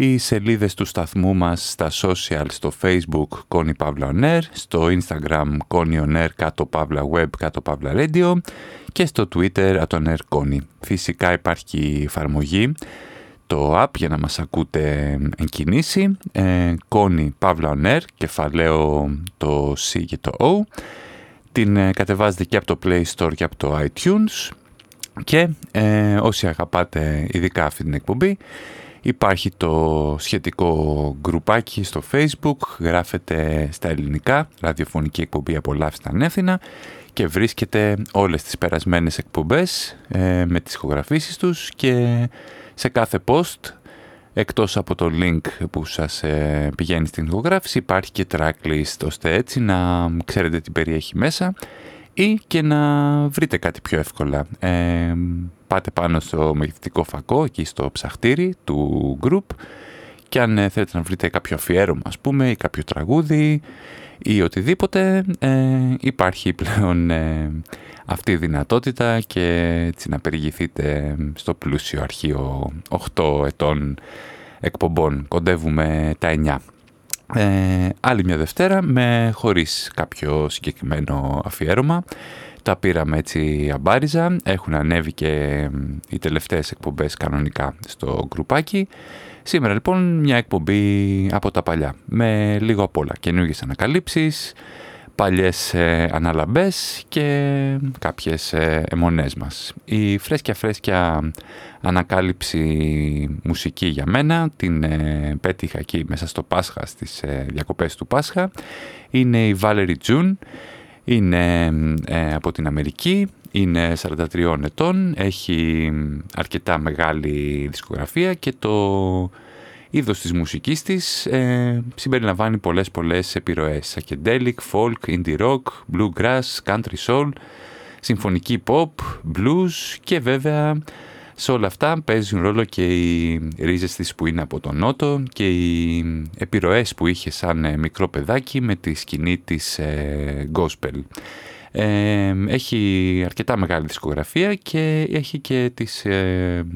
οι σελίδες του σταθμού μας στα social, στο facebook Connie Pavla On Air, στο instagram Connie On Air κάτω Pavla Web κάτω Pavla Radio και στο twitter Aton Air Connie. Φυσικά υπάρχει εφαρμογή, το app για να μας ακούτε εν κινήσει, ε, Connie Pavla On Air, κεφαλαίο το C και το O. Την ε, κατεβάζετε και από το Play Store και από το iTunes και ε, όσοι αγαπάτε ειδικά αυτή την εκπομπή Υπάρχει το σχετικό γκρουπάκι στο facebook, γράφεται στα ελληνικά, ραδιοφωνική εκπομπή απολαύστα ανέθινα και βρίσκεται όλες τις περασμένες εκπομπές ε, με τις ηχογραφήσεις τους και σε κάθε post εκτός από το link που σας ε, πηγαίνει στην ηχογράφηση υπάρχει και tracklist ώστε έτσι να ξέρετε τι περιέχει μέσα ή και να βρείτε κάτι πιο εύκολα. Ε, πάτε πάνω στο μεγεθυντικό φακό, εκεί στο ψαχτήρι του group και αν ε, θέλετε να βρείτε κάποιο αφιέρωμα ας πούμε ή κάποιο τραγούδι ή οτιδήποτε ε, υπάρχει πλέον ε, αυτή η δυνατότητα και έτσι να περιηγηθείτε στο πλούσιο αρχείο 8 ετών εκπομπών. Κοντεύουμε τα 9. Ε, άλλη μια Δευτέρα με χωρίς κάποιο συγκεκριμένο αφιέρωμα. Τα πήραμε έτσι αμπάριζα. Έχουν ανέβει και οι τελευταίες εκπομπές κανονικά στο γκρουπάκι. Σήμερα λοιπόν μια εκπομπή από τα παλιά με λίγο απ' όλα. Καινούργιες ανακαλύψεις, παλιές ε, αναλαμπές και κάποιες ε, αιμονές μας. Η φρέσκια φρέσκια ανακάλυψη μουσική για μένα, την ε, πέτυχα εκεί μέσα στο Πάσχα, στις ε, διακοπές του Πάσχα, είναι η Valerie June, είναι ε, από την Αμερική, είναι 43 ετών, έχει αρκετά μεγάλη δισκογραφία και το είδος της μουσικής της ε, συμπεριλαμβάνει πολλές πολλές επιρροές. Psychedelic, folk, indie rock, bluegrass, country soul, συμφωνική pop, blues και βέβαια σε όλα αυτά παίζουν ρόλο και οι ρίζες της που είναι από τον Νότο και οι επιρροές που είχε σαν ε, μικρό παιδάκι με τη σκηνή της ε, gospel. Ε, έχει αρκετά μεγάλη δισκογραφία και έχει και τις ε,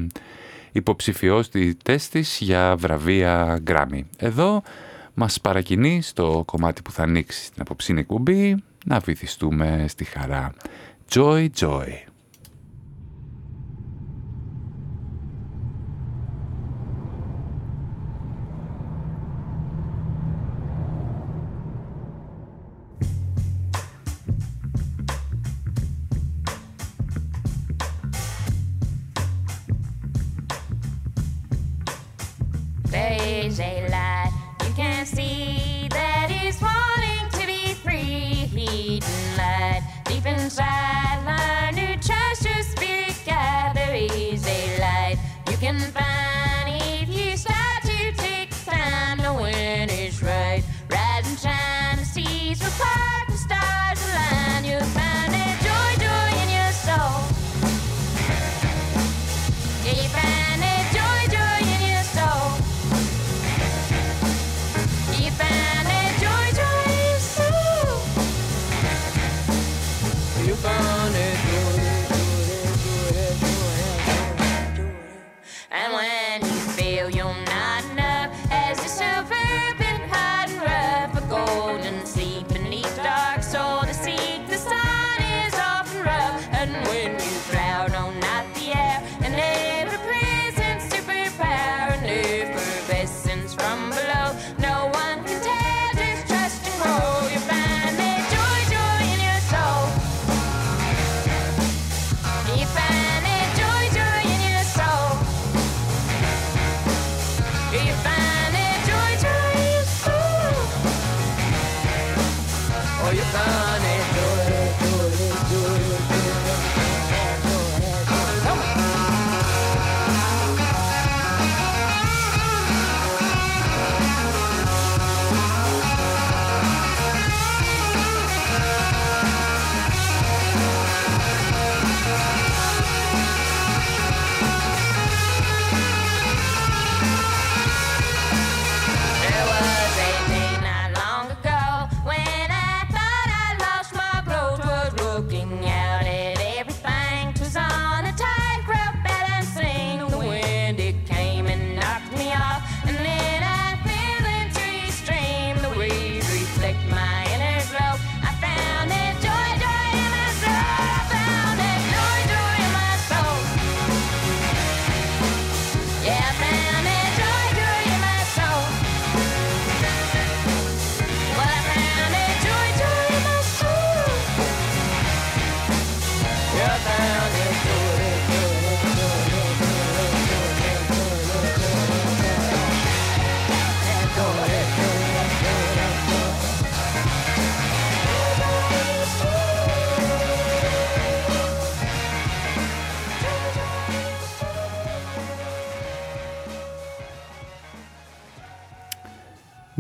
υποψηφιότητες της για βραβεία Grammy. Εδώ μας παρακινεί στο κομμάτι που θα ανοίξει στην απόψινη εκπομπή να βυθιστούμε στη χαρά. Joy, joy. DJ light. You can see that he's wanting to be free. Hidden light deep inside my new treasure spirit gathers a light. You can find.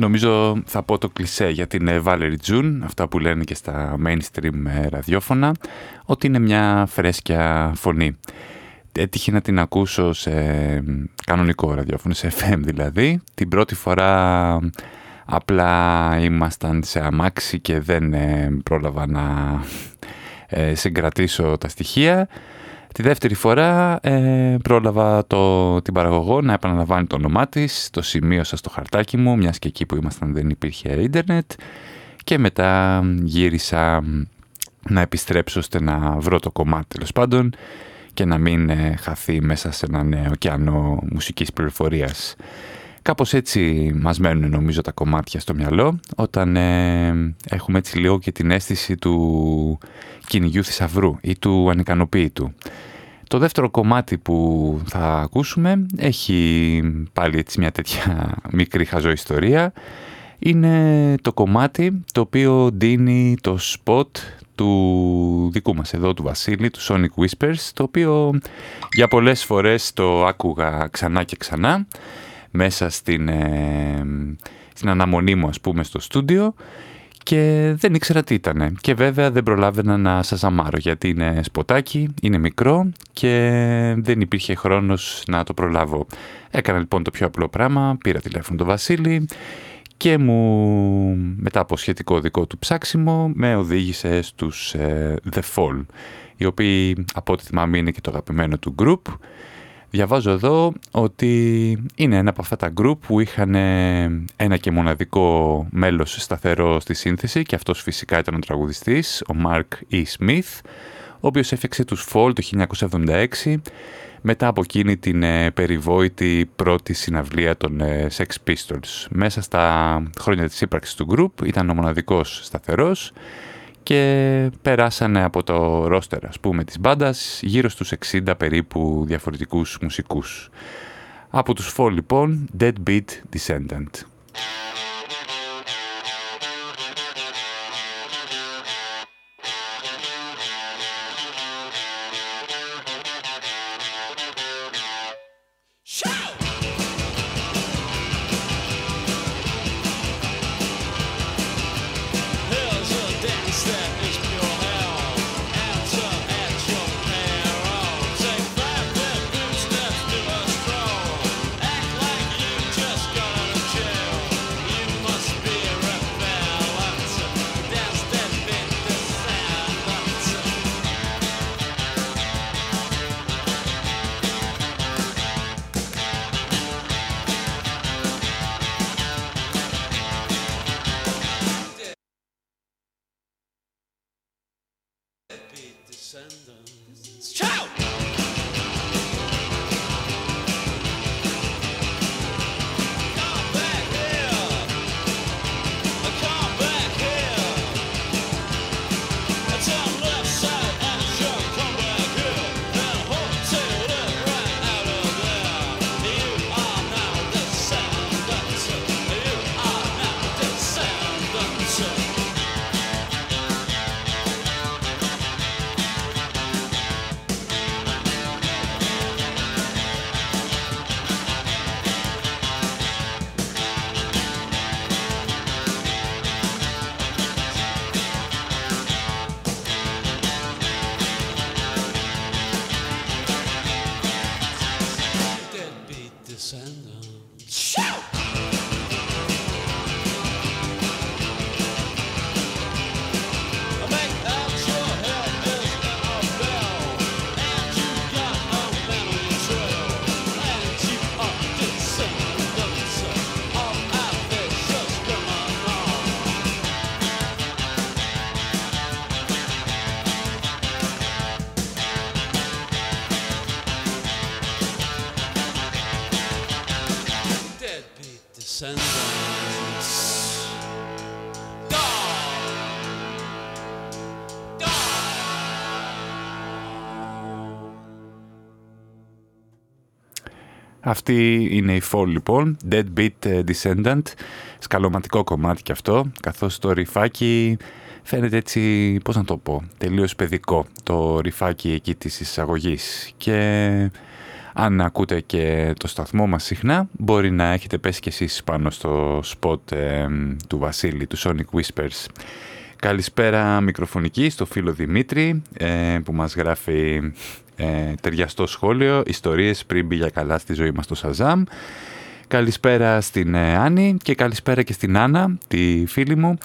Νομίζω θα πω το κλισέ για την ε, Valerie June, αυτά που λένε και στα mainstream ε, ραδιόφωνα, ότι είναι μια φρέσκια φωνή. Έτυχε να την ακούσω σε κανονικό ραδιόφωνο, σε FM δηλαδή. Την πρώτη φορά απλά ήμασταν σε αμάξι και δεν ε, πρόλαβα να συγκρατήσω τα στοιχεία. Τη δεύτερη φορά ε, πρόλαβα το, την παραγωγό να επαναλαμβάνει το όνομά της, το σημείωσα στο χαρτάκι μου, μιας και εκεί που ήμασταν δεν υπήρχε ίντερνετ και μετά γύρισα να επιστρέψω ώστε να βρω το κομμάτι τέλος πάντων και να μην ε, χαθεί μέσα σε έναν ωκεανό μουσικής πληροφορίας. Κάπως έτσι μας μένουν νομίζω τα κομμάτια στο μυαλό όταν ε, έχουμε έτσι λίγο και την αίσθηση του κυνηγιού θησαυρού ή του ανικανοποίητου. Το δεύτερο κομμάτι που θα ακούσουμε έχει πάλι έτσι μια τέτοια μικρή ιστορία. Είναι το κομμάτι το οποίο δίνει το spot του δικού μας εδώ του Βασίλη, του Sonic Whispers, το οποίο για πολλές φορές το άκουγα ξανά και ξανά μέσα στην, ε, στην αναμονή μου ας πούμε στο στούντιο και δεν ήξερα τι ήταν. Και βέβαια δεν προλάβαινα να σας αμάρω γιατί είναι σποτάκι, είναι μικρό και δεν υπήρχε χρόνος να το προλάβω. Έκανα λοιπόν το πιο απλό πράγμα, πήρα τηλέφωνο τον Βασίλη και μου μετά από σχετικό δικό του ψάξιμο με οδήγησε στους ε, The Fall οι οποίοι από ό,τι θυμάμαι είναι και το αγαπημένο του group Διαβάζω εδώ ότι είναι ένα από αυτά τα group που είχαν ένα και μοναδικό μέλος σταθερό στη σύνθεση και αυτός φυσικά ήταν ο τραγουδιστής, ο Mark E. Smith, ο οποίος έφτιαξε τους Fall το 1976 μετά από εκείνη την ε, περιβόητη πρώτη συναυλία των ε, Sex Pistols. Μέσα στα χρόνια της ύπαρξης του group ήταν ο μοναδικός σταθερός και περάσανε από το ρόστερ ας πούμε της μπάντας γύρω στους 60 περίπου διαφορετικούς μουσικούς. Από τους Fall λοιπόν, Deadbeat Descendant. Αυτή είναι η Fall λοιπόν, Deadbeat ε, Descendant, σκαλωματικό κομμάτι κι αυτό, καθώς το ρηφάκι φαίνεται έτσι, πώς να το πω, τελείως παιδικό, το ρηφάκι εκεί της εισαγωγής. Και Αν ακούτε και το σταθμό μας συχνά, μπορεί να έχετε πέσει κι εσείς πάνω στο σποτ ε, του Βασίλη, του Sonic Whispers. Καλησπέρα μικροφωνική στο φίλο Δημήτρη ε, που μας γράφει ε, ταιριαστό σχόλιο «Ιστορίες πριν μπει για καλά στη ζωή μας το Σαζάμ». Καλησπέρα στην ε, Άννη και καλησπέρα και στην Άννα, τη φίλη μου,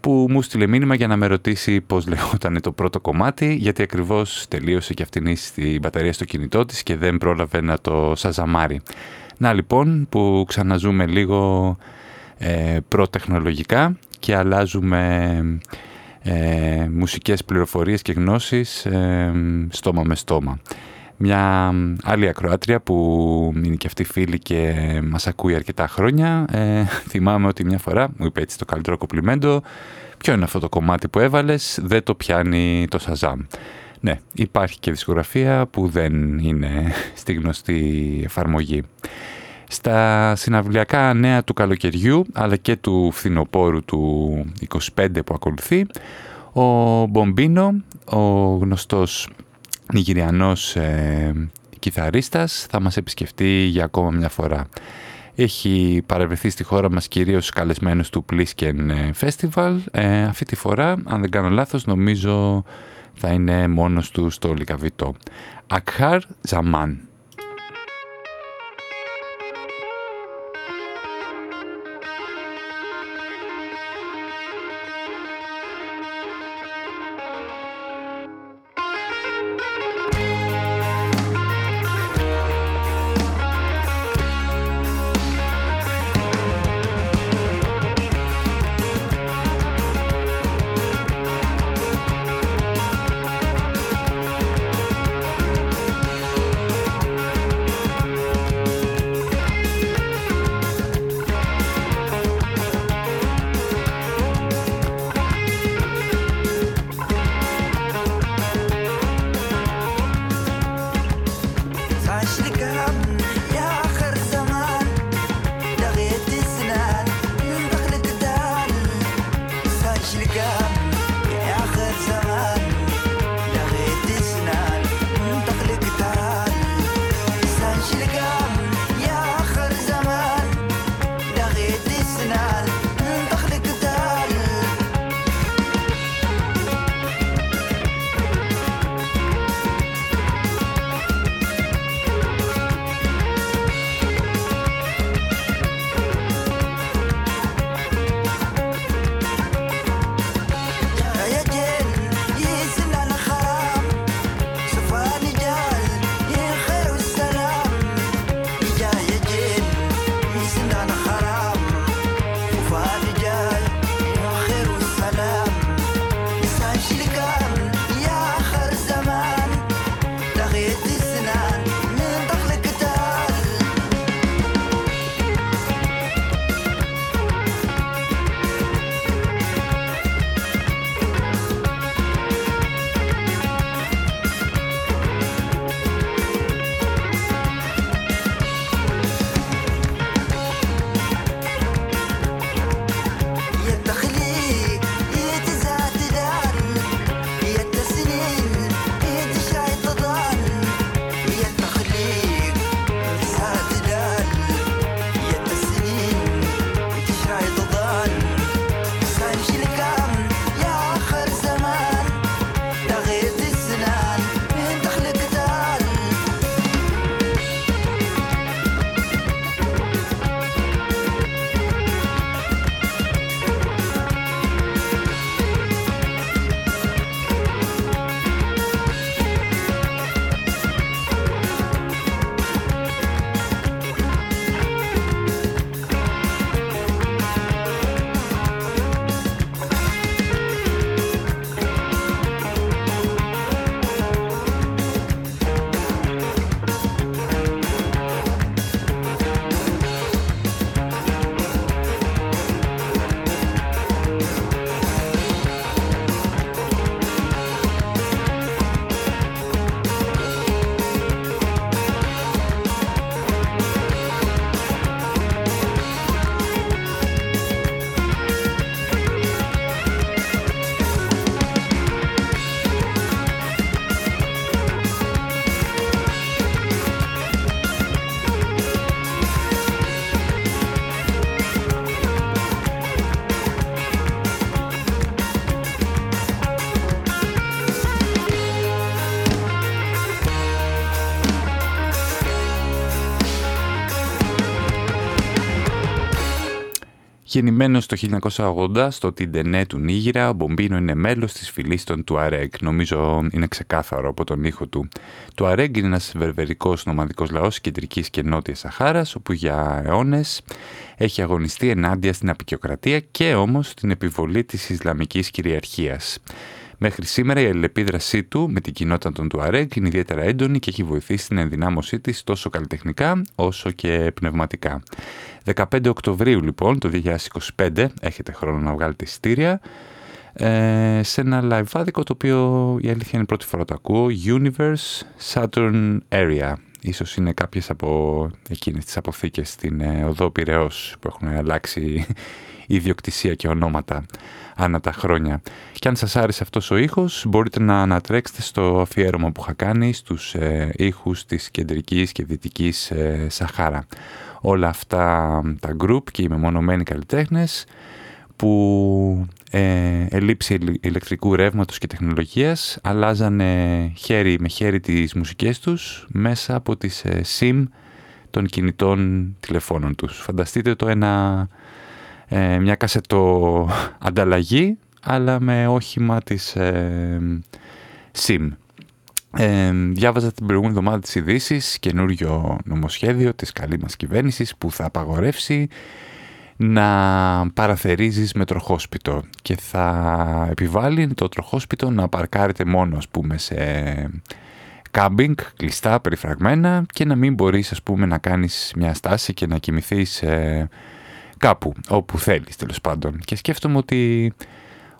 που μου στείλε μήνυμα για να με ρωτήσει πώς λεγόταν το πρώτο κομμάτι, γιατί ακριβώς τελείωσε και αυτήν στην μπαταρία στο κινητό της και δεν πρόλαβε να το σαζαμάρει. Να λοιπόν που ξαναζούμε λίγο ε, προτεχνολογικά και αλλάζουμε ε, μουσικές πληροφορίες και γνώσεις ε, στόμα με στόμα. Μια άλλη ακροάτρια που είναι και αυτή φίλη και μας ακούει αρκετά χρόνια ε, θυμάμαι ότι μια φορά μου είπε έτσι το καλύτερο κοπλιμέντο ποιο είναι αυτό το κομμάτι που έβαλες δεν το πιάνει το Σαζάμ ναι υπάρχει και δισκογραφία που δεν είναι στη γνωστή εφαρμογή στα συναυλιακά νέα του καλοκαιριού αλλά και του φθινοπόρου του 25 που ακολουθεί ο Μπομπίνο, ο γνωστός Νιγηριανός ε, κιθαρίστας θα μας επισκεφτεί για ακόμα μια φορά. Έχει παρευρεθεί στη χώρα μας κυρίως καλεσμένος του Plisken Festival. Ε, αυτή τη φορά, αν δεν κάνω λάθος, νομίζω θα είναι μόνος του στο Λικαβιτό. Ακχάρ Ζαμάν. Γεννημένος το 1980 στο Τιντενέ του Νίγηρα, ο Μπομπίνο είναι μέλος της φυλής των Τουαρέγ. Νομίζω είναι ξεκάθαρο από τον ήχο του. Τουαρέγ είναι ένας βερβερικός νομαδικός λαός κεντρικής και νότιας Σαχάρας, όπου για αιώνες έχει αγωνιστεί ενάντια στην απεικιοκρατία και όμως την επιβολή της Ισλαμικής κυριαρχίας. Μέχρι σήμερα η αλληλεπίδρασή του με την κοινότητα των Τουαρέγ είναι ιδιαίτερα έντονη και έχει βοηθήσει στην ενδυνάμωσή της τόσο καλλιτεχνικά όσο και πνευματικά. 15 Οκτωβρίου λοιπόν το 2025 έχετε χρόνο να βγάλετε εισιτήρια ε, σε ένα live άδικο το οποίο η αλήθεια είναι πρώτη φορά το ακούω Universe Saturn Area ίσως είναι κάποιες από εκείνες τις αποθήκες στην ε, οδό Πυραιός που έχουν αλλάξει ιδιοκτησία και ονόματα ανά τα χρόνια. Και αν σας άρεσε αυτός ο ήχος μπορείτε να ανατρέξετε στο αφιέρωμα που είχα κάνει στους ε, ήχους της κεντρικής και δυτικής ε, Σαχάρα. Όλα αυτά τα group και οι μεμονωμένοι καλλιτέχνες που ε, ελήψη ηλεκτρικού ρεύματος και τεχνολογίας αλλάζανε χέρι με χέρι τις μουσικές τους μέσα από τις ε, SIM των κινητών τηλεφώνων τους. Φανταστείτε το ένα ε, μια κασετο ανταλλαγή αλλά με όχημα της ε, SIM. Ε, διάβαζα την προηγούμενη εβδομάδα τις ειδήσεις καινούριο νομοσχέδιο της καλή μας κυβέρνησης που θα απαγορεύσει να παραθερίζεις με τροχόσπιτο και θα επιβάλλει το τροχόσπιτο να παρκάρετε μόνο ας πούμε σε κάμπινγκ, κλειστά, περιφραγμένα και να μην μπορείς ας πούμε να κάνεις μια στάση και να κοιμηθείς ε, κάπου όπου θέλεις τέλος πάντων. Και σκέφτομαι ότι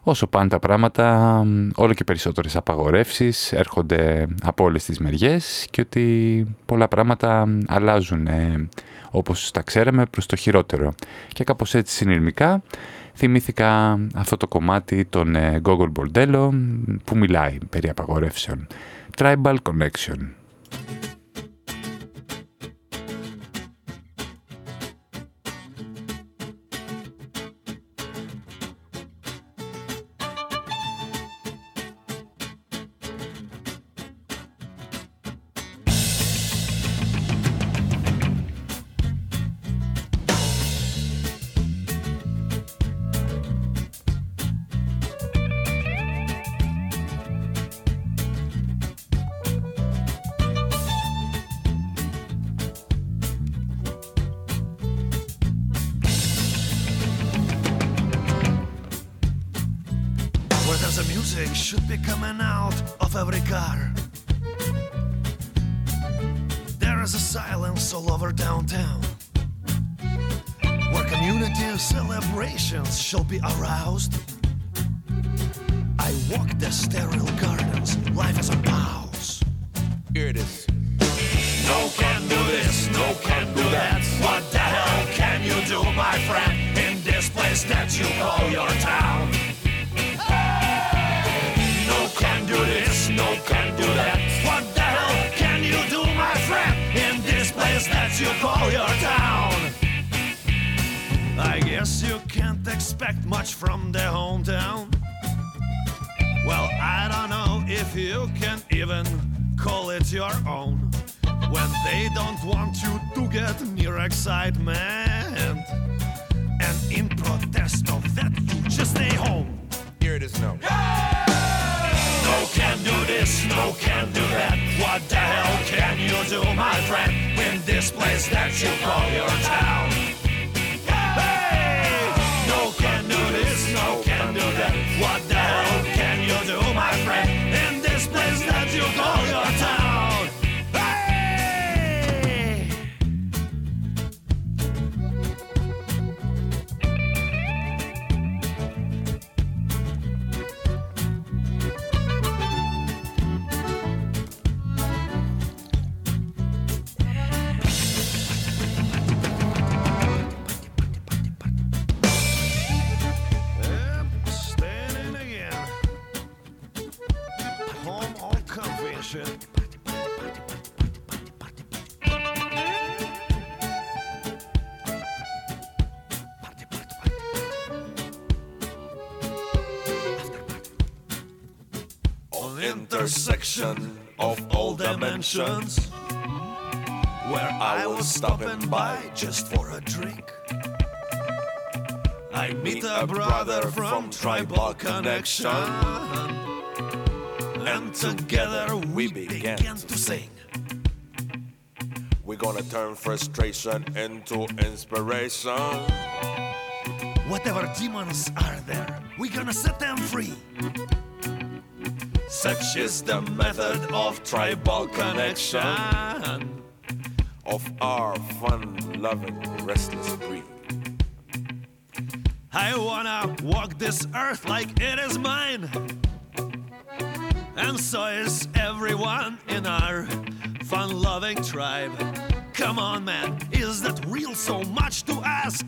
όσο πάνε τα πράγματα όλο και περισσότερες απαγορεύσεις έρχονται από όλες τις μεριές και ότι πολλά πράγματα αλλάζουν ε, όπως τα ξέραμε προς το χειρότερο. Και κάπως έτσι συνειρμικά θυμήθηκα αυτό το κομμάτι των ε, Google Bordello που μιλάει περί απαγορεύσεων. Tribal Connection. you can even call it your own when they don't want you to get near excitement. And in protest of that you just stay home. Here it is no hey! no can do this no can do that. What the hell can you do my friend in this place that you call your town? All dimensions where I was stopping by just for a drink. I meet a brother from tribal connection. And together we began to sing. We're gonna turn frustration into inspiration. Whatever demons are there, we're gonna set them free. Such is the method of tribal connection of our fun-loving restless breed. I wanna walk this earth like it is mine. And so is everyone in our fun loving tribe. Come on, man, is that real so much to ask?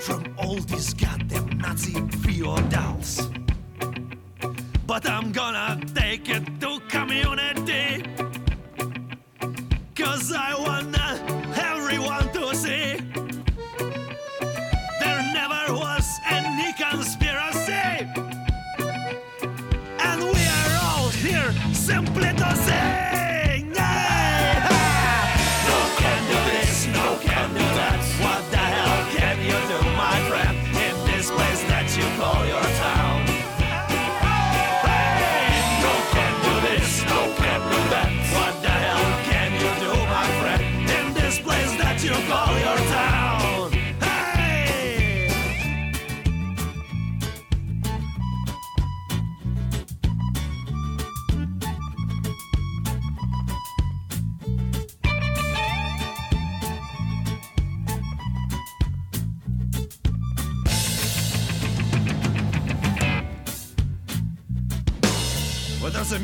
From all these goddamn Nazi feudals. But I'm gonna take it to community. Cause I want everyone to see there never was any conspiracy.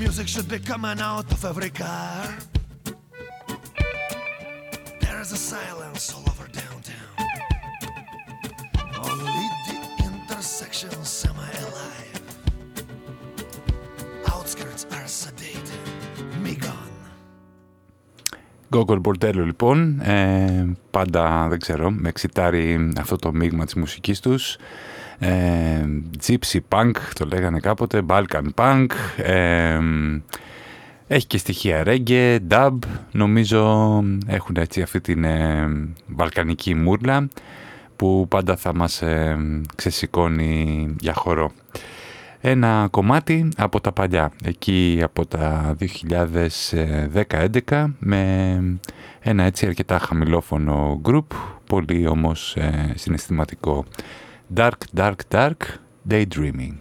Music should be coming out of every car. There is a silence all over downtown. Only the intersection semi-alive. Outskirts are sedated. Me gone. Γκόγκολ Μπορτέλο λοιπόν, ε, πάντα δεν ξέρω, με εξητάρει αυτό το μείγμα της μουσικής τους. Ε, gypsy Punk το λέγανε κάποτε, Balkan Punk, ε, έχει και στοιχεία reggae, dub, νομίζω έχουν έτσι αυτή την ε, βαλκανική μούρλα που πάντα θα μας ε, ξεσηκώνει για χορό. Ένα κομμάτι από τα παλιά, εκεί από τα 2010-2011 με ένα έτσι αρκετά χαμηλόφωνο group, πολύ όμως ε, συναισθηματικό. Dark, Dark, Dark, Daydreaming.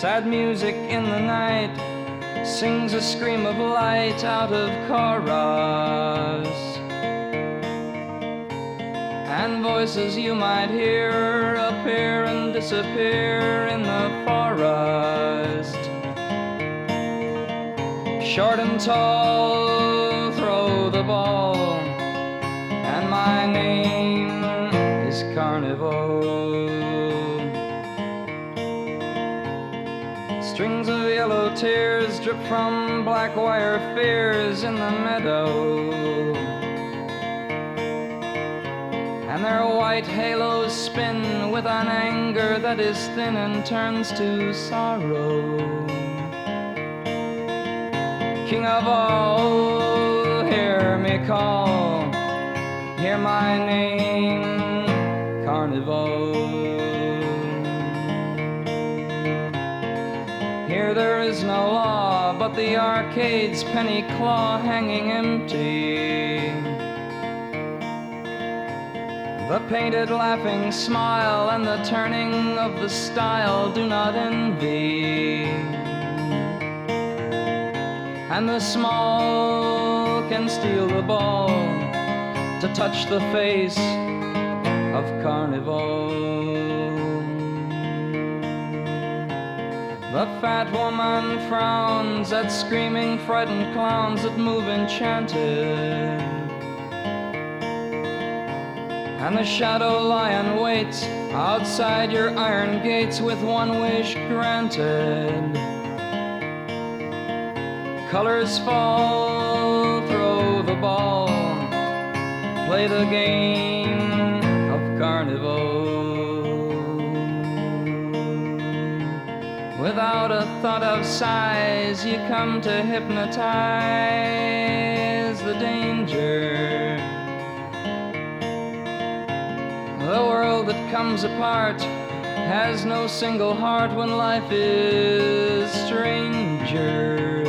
Sad music in the night sings a scream of light out of chorus. And voices you might hear appear and disappear in the forest. Short and tall, throw the ball, and my name tears drip from black wire fears in the meadow. And their white halos spin with an anger that is thin and turns to sorrow. King of all, hear me call, hear my name, Carnival. The arcade's penny claw hanging empty. The painted laughing smile and the turning of the style do not envy. And the small can steal the ball to touch the face of carnival. The fat woman frowns at screaming, frightened clowns that move enchanted. And the shadow lion waits outside your iron gates with one wish granted. Colors fall, throw the ball, play the game of carnival. Without a thought of size, you come to hypnotize the danger. The world that comes apart has no single heart when life is stranger.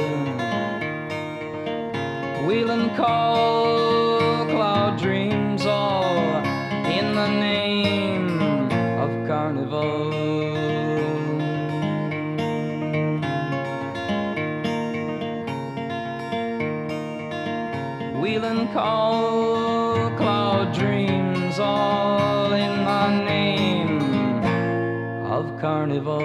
Wheel and call, carnival.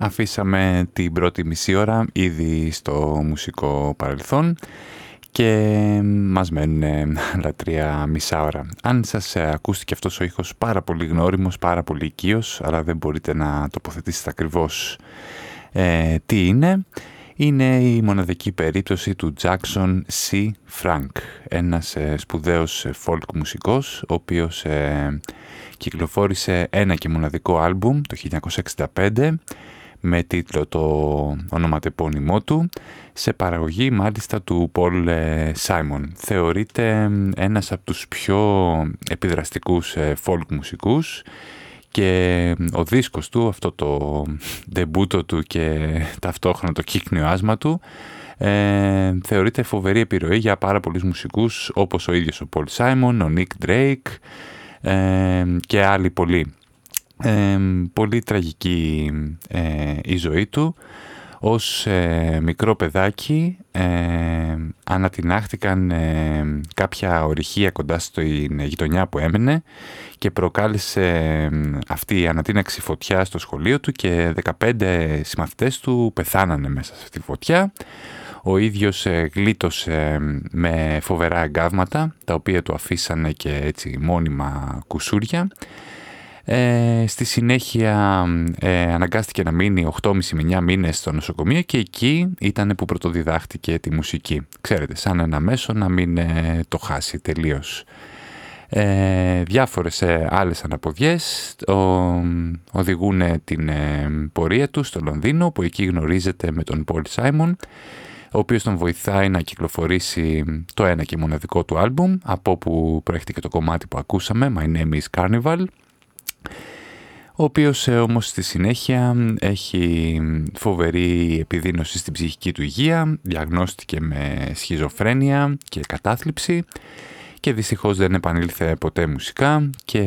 Αφήσαμε την πρώτη μισή ώρα ήδη στο μουσικό παρελθόν και μας μένουν άλλα τρία μισά ώρα. Αν σας ε, ακούστηκε αυτός ο ήχος πάρα πολύ γνώριμος, πάρα πολύ οικείος, αλλά δεν μπορείτε να τοποθετήσετε ακριβώς ε, τι είναι, είναι η μοναδική περίπτωση του Jackson C. Frank, ένας ε, σπουδαίος ε, folk μουσικός, ο οποίος ε, κυκλοφόρησε ένα και μοναδικό άλμπουμ το 1965, με τίτλο το ονοματεπώνυμό του, σε παραγωγή μάλιστα του Πολ Σάιμον. Θεωρείται ένας από τους πιο επιδραστικούς folk μουσικούς και ο δίσκος του, αυτό το ντεμπούτο του και ταυτόχρονα το κύκνιο άσμα του, ε, θεωρείται φοβερή επιρροή για πάρα πολλούς μουσικούς όπως ο ίδιος ο Πολ Σάιμον, ο Νίκ Drake, ε, και άλλοι πολλοί. Ε, πολύ τραγική ε, η ζωή του. Ως ε, μικρό παιδάκι ε, ανατινάχτηκαν κάποια ορυχεία κοντά στην γειτονιά που έμενε και προκάλεσε αυτή η ανατίναξη φωτιά στο σχολείο του και 15 συμμαθητές του πεθάνανε μέσα σε αυτή τη φωτιά. Ο ίδιος γλίτωσε με φοβερά εγκάβματα τα οποία του αφήσανε και έτσι μόνιμα κουσούρια ε, στη συνέχεια ε, αναγκάστηκε να μείνει 8,5 με 9 μήνες στο νοσοκομείο και εκεί ήταν που πρωτοδιδάχτηκε τη μουσική. Ξέρετε, σαν ένα μέσο να μην ε, το χάσει τελείως. Ε, διάφορες ε, άλλες αναποδιές οδηγούν την πορεία του στο Λονδίνο που εκεί γνωρίζεται με τον Πολ Σάιμον ο οποίος τον βοηθάει να κυκλοφορήσει το ένα και μοναδικό του άλμπουμ από όπου προέρχεται και το κομμάτι που ακούσαμε My Name is Carnival ο οποίος ε, όμως στη συνέχεια έχει φοβερή επιδείνωση στην ψυχική του υγεία, διαγνώστηκε με σχιζοφρένεια και κατάθλιψη και δυστυχώς δεν επανήλθε ποτέ μουσικά και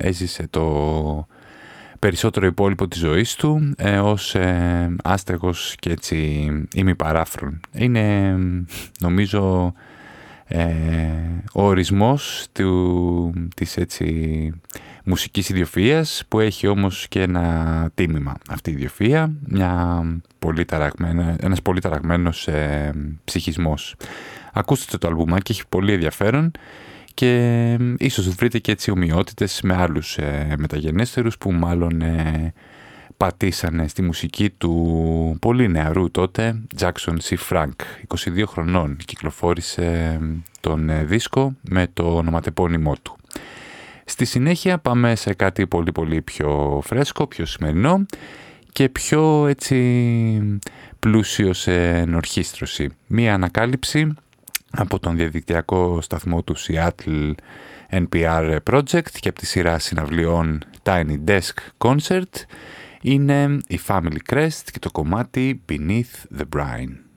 έζησε το περισσότερο υπόλοιπο της ζωής του ε, ως ε, άστεγος και έτσι ημιπαράφρον. Είναι νομίζω ε, ο ορισμός του, της έτσι μουσικής ιδιοφυΐας που έχει όμως και ένα τίμημα αυτή η ιδιοφυΐα, μια πολύ ένας πολύ ταραγμένος ε, ψυχισμός. Ακούστε το αλμπουμάκι, έχει πολύ ενδιαφέρον και ε, ίσως βρείτε και έτσι ομοιότητες με άλλους ε, μεταγενέστερους που μάλλον ε, πατήσανε στη μουσική του πολύ νεαρού τότε Jackson C. Frank, 22 χρονών, κυκλοφόρησε τον ε, δίσκο με το ονοματεπώνυμό του. Στη συνέχεια πάμε σε κάτι πολύ πολύ πιο φρέσκο, πιο σημερινό και πιο έτσι πλούσιο σε ενορχίστρωση. Μία ανακάλυψη από τον διαδικτυακό σταθμό του Seattle NPR Project και από τη σειρά συναυλιών Tiny Desk Concert είναι η Family Crest και το κομμάτι Beneath the Brine.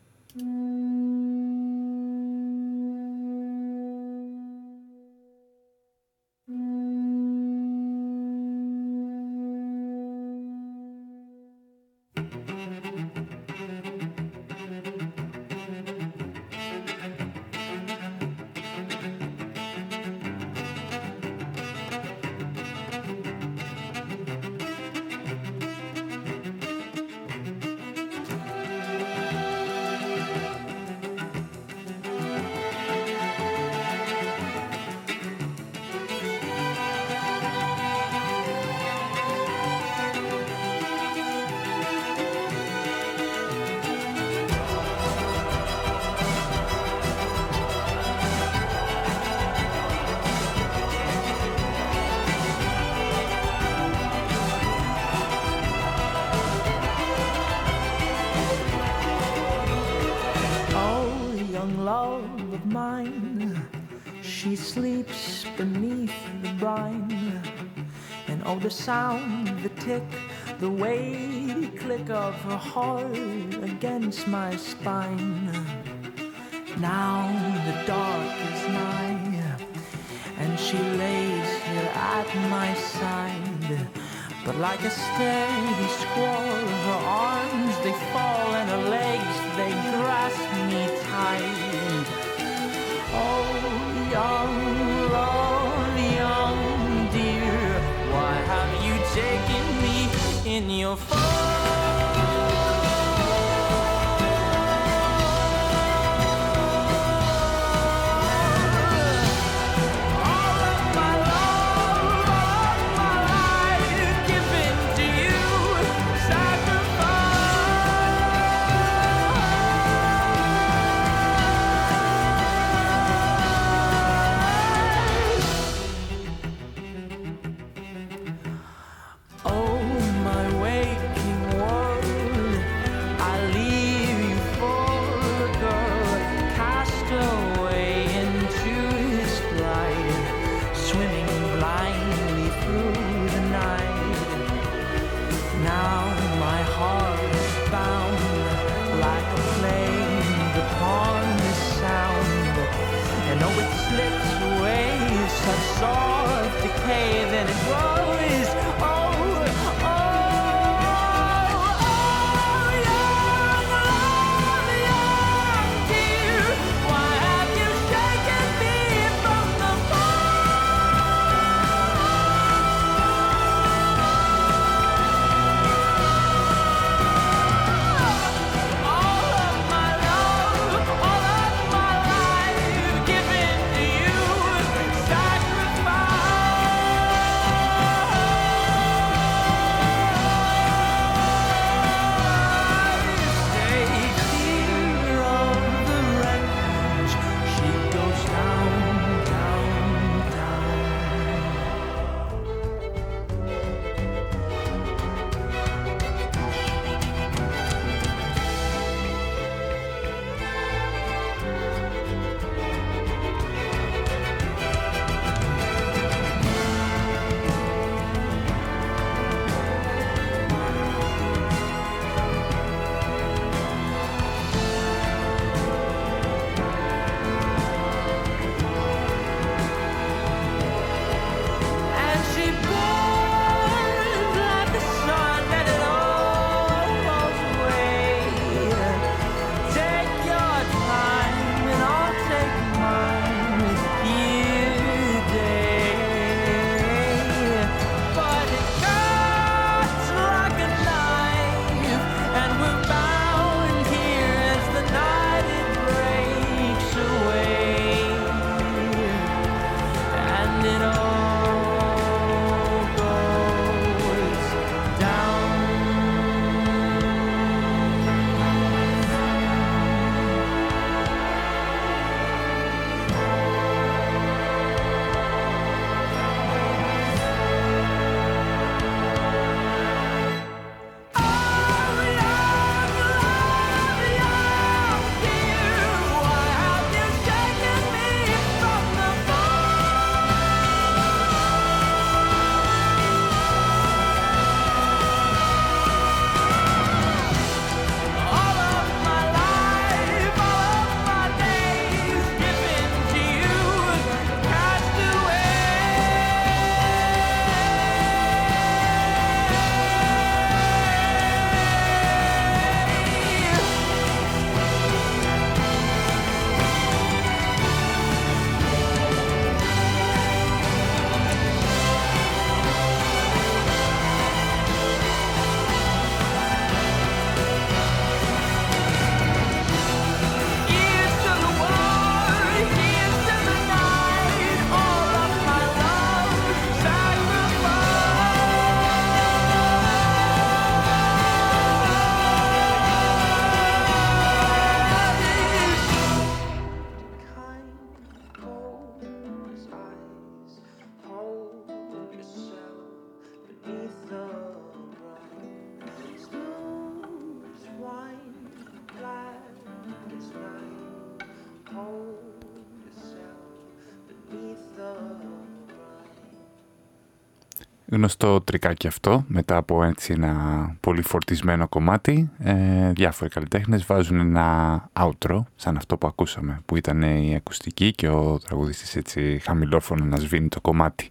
Γνωστό τρικάκι αυτό, μετά από έτσι ένα πολύ φορτισμένο κομμάτι, ε, διάφοροι καλλιτέχνες βάζουν ένα outro, σαν αυτό που ακούσαμε, που ήταν η ακουστική και ο τραγουδιστής έτσι χαμηλόφωνο να σβήνει το κομμάτι.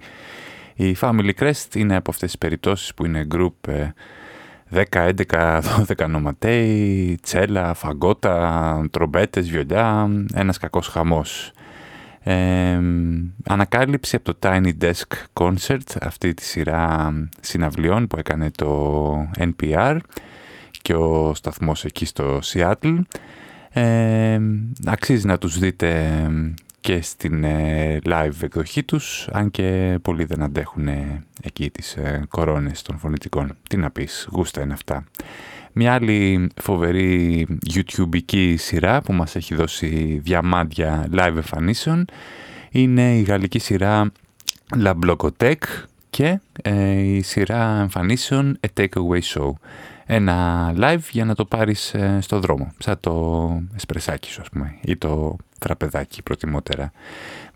Η Family Crest είναι από αυτές τις περιπτώσεις που είναι group ε, 10, 11, 12 νοματέοι, τσέλα, φαγκότα, τρομπέτες, βιολιά, ένας κακός χαμός. Ε, ανακάλυψη από το Tiny Desk Concert, αυτή τη σειρά συναυλιών που έκανε το NPR και ο σταθμός εκεί στο Seattle. Ε, αξίζει να τους δείτε και στην ε, live εκδοχή τους, αν και πολλοί δεν αντέχουν ε, εκεί τις ε, κορώνες των φωνητικών. Τι να πεις, γούστα είναι αυτά. Μια άλλη φοβερή YouTubeική σειρά που μας έχει δώσει διαμάντια live εμφανίσεων είναι η γαλλική σειρά La Blogotech και ε, η σειρά εμφανίσεων A Takeaway Show. Ένα live για να το πάρεις ε, στο δρόμο, σαν το εσπρεσάκι σου ας πούμε ή το φραπεδάκι προτιμότερα.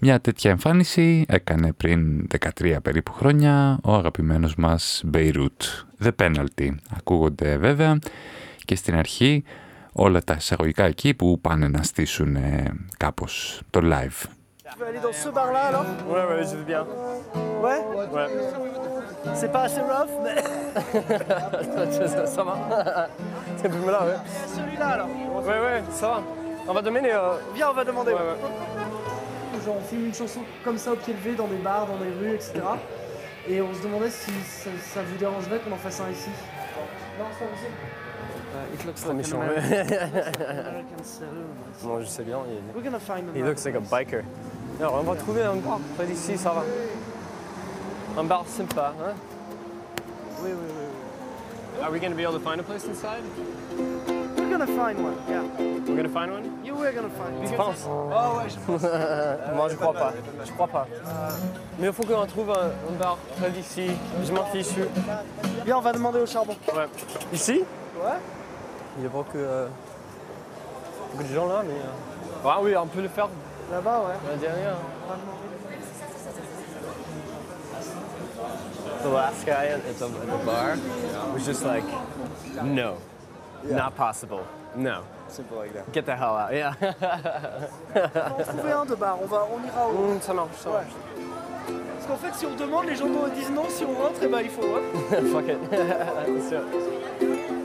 Μια τέτοια εμφάνιση έκανε πριν 13 περίπου χρόνια ο αγαπημένος μας Beirut. The Penalty. Ακούγονται βέβαια και στην αρχή όλα τα εισαγωγικά εκεί που πάνε να στήσουν ε, κάπως το live. Tu veux aller dans ce bar là alors Ouais, ouais, je veux bien. Ouais Ouais. C'est pas assez rough, mais ça, ça va. C'est plus là, ouais. celui-là alors. Ouais, ouais, ça va. On va demander. Euh... Viens, on va demander. Ouais, ouais. Genre, on filme une chanson comme ça au pied levé dans des bars, dans des rues, etc. Et on se demandait si ça, ça vous dérangerait qu'on en fasse un ici. Non, c'est pas possible. it looks like méchant, ouais. American Saloon. non, je sais bien. Il, We're gonna find he looks like a biker. Alors, on va trouver un bar près d'ici, ça va. Un bar sympa, hein? Oui, oui, oui. Are we gonna be able to find a place inside? Gonna find one, yeah. We're gonna find one? You we're gonna find one. Tu penses? Oh ouais, je pense. Moi, je crois pas. Je crois pas. Mais il faut qu'on trouve un, un bar près d'ici. Je m'en fiche. Viens, on va demander au charbon. Ouais. Ici? Ouais Il y a pas que. euh, beaucoup de gens là, mais. euh, Ah oui, on peut le faire Là-bas, ouais. la dernière. The last guy at the, at the bar was just like, no, not possible. No. Simple like that. Get the hell out. Yeah. On va en trouver un de bar, on, va, on ira au... Mm, ça marche, ça Ouais. Parce qu'en fait, si on demande, les gens disent non, si on rentre, et ben il faut. hein. marche. Fuck it.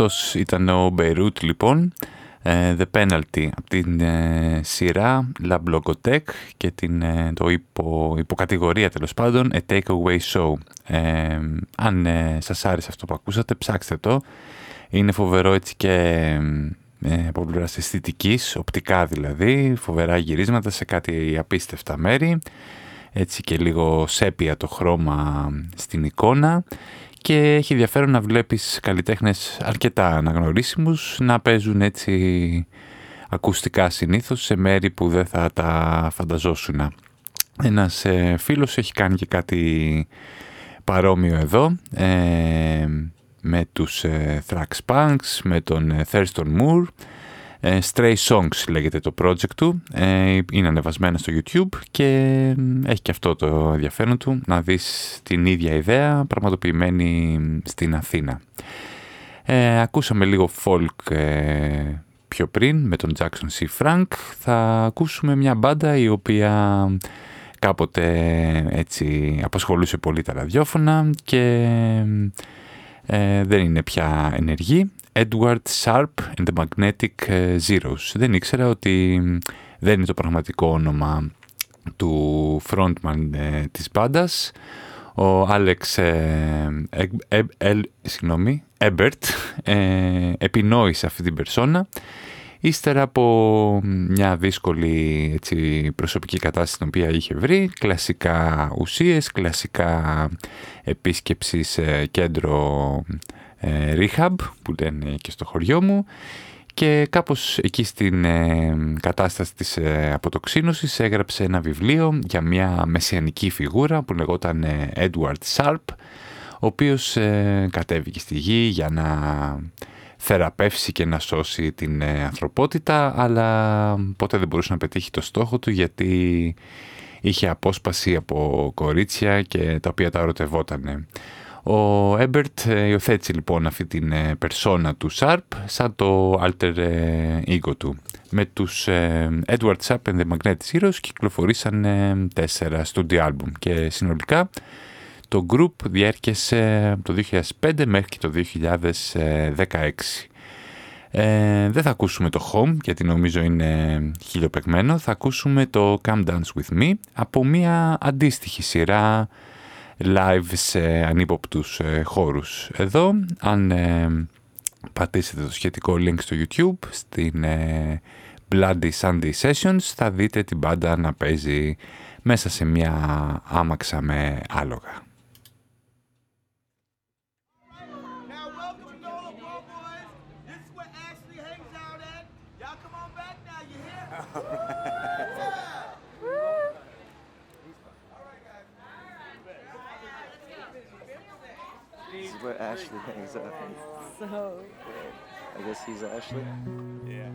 Αυτός ήταν ο Beirut λοιπόν, ε, The Penalty από την ε, σειρά La Blogotech και την, ε, το υπο, υποκατηγορία τέλος πάντων A Takeaway Show. Ε, αν ε, σας άρεσε αυτό που ακούσατε ψάξτε το. Είναι φοβερό έτσι και ε, από πλευράς αισθητικής, οπτικά δηλαδή, φοβερά γυρίσματα σε κάτι απίστευτα μέρη. Έτσι και λίγο σέπια το χρώμα στην εικόνα και έχει ενδιαφέρον να βλέπεις καλλιτέχνες αρκετά αναγνωρίσιμους να παίζουν έτσι ακουστικά συνήθως σε μέρη που δεν θα τα φανταζόσουν. Ένας ε, φίλος έχει κάνει και κάτι παρόμοιο εδώ ε, με τους ε, Thrax Punks, με τον ε, Thurston Moore ε, Stray Songs λέγεται το project του, ε, είναι ανεβασμένα στο YouTube και ε, έχει και αυτό το ενδιαφέρον του να δεις την ίδια ιδέα πραγματοποιημένη στην Αθήνα. Ε, ακούσαμε λίγο folk ε, πιο πριν με τον Jackson C. Frank. Θα ακούσουμε μια μπάντα η οποία κάποτε έτσι απασχολούσε πολύ τα ραδιόφωνα και ε, δεν είναι πια ενεργή. Edward Sharp and the Magnetic Zeros. Δεν ήξερα ότι δεν είναι το πραγματικό όνομα του frontman ε, της μπάντας. Ο Άλεξ ε, συγγνώμη, Ebert ε, επινόησε αυτή την περσόνα Ύστερα από μια δύσκολη έτσι, προσωπική κατάσταση την οποία είχε βρει, κλασικά ουσίες, κλασικά επίσκεψη σε κέντρο ε, rehab που λένε και στο χωριό μου και κάπως εκεί στην ε, κατάσταση της ε, αποτοξίνωσης έγραψε ένα βιβλίο για μια μεσιανική φιγούρα που λεγόταν ε, Edward Sharp ο οποίος ε, κατέβηκε στη γη για να θεραπεύσει και να σώσει την ε, ανθρωπότητα αλλά ποτέ δεν μπορούσε να πετύχει το στόχο του γιατί είχε απόσπαση από κορίτσια και τα οποία τα ερωτευότανε. Ο Έμπερτ ε, υιοθέτησε λοιπόν αυτή την ε, περσόνα του Σάρπ σαν το alter ε, ego του. Με τους Edward Sharp and the Magnetic Heroes κυκλοφορήσαν τέσσερα studio album και συνολικά το group διέρχεσε από το 2005 μέχρι και το 2016. Ε, δεν θα ακούσουμε το Home γιατί νομίζω είναι χιλιοπεγμένο. Θα ακούσουμε το Come Dance With Me από μια αντίστοιχη σειρά live σε ανύποπτους ε, χώρους. Εδώ, αν ε, πατήσετε το σχετικό link στο YouTube, στην ε, Bloody Sunday Sessions, θα δείτε την μπάντα να παίζει μέσα σε μια άμαξα με άλογα. Ashley hangs out. So I guess he's Ashley. Yeah.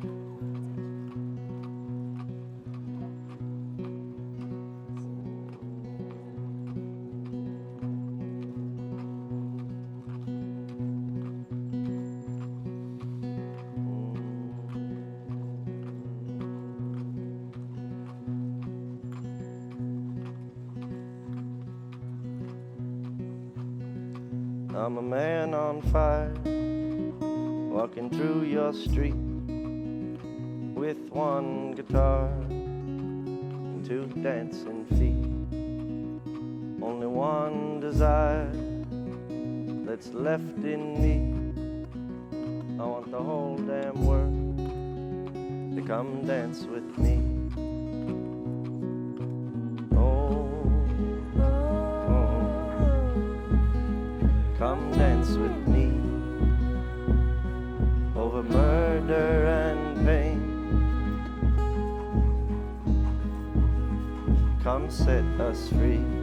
I'm a man on fire, walking through your street with one guitar and two dancing feet. Only one desire that's left in me. I want the whole damn world to come dance with me. Us free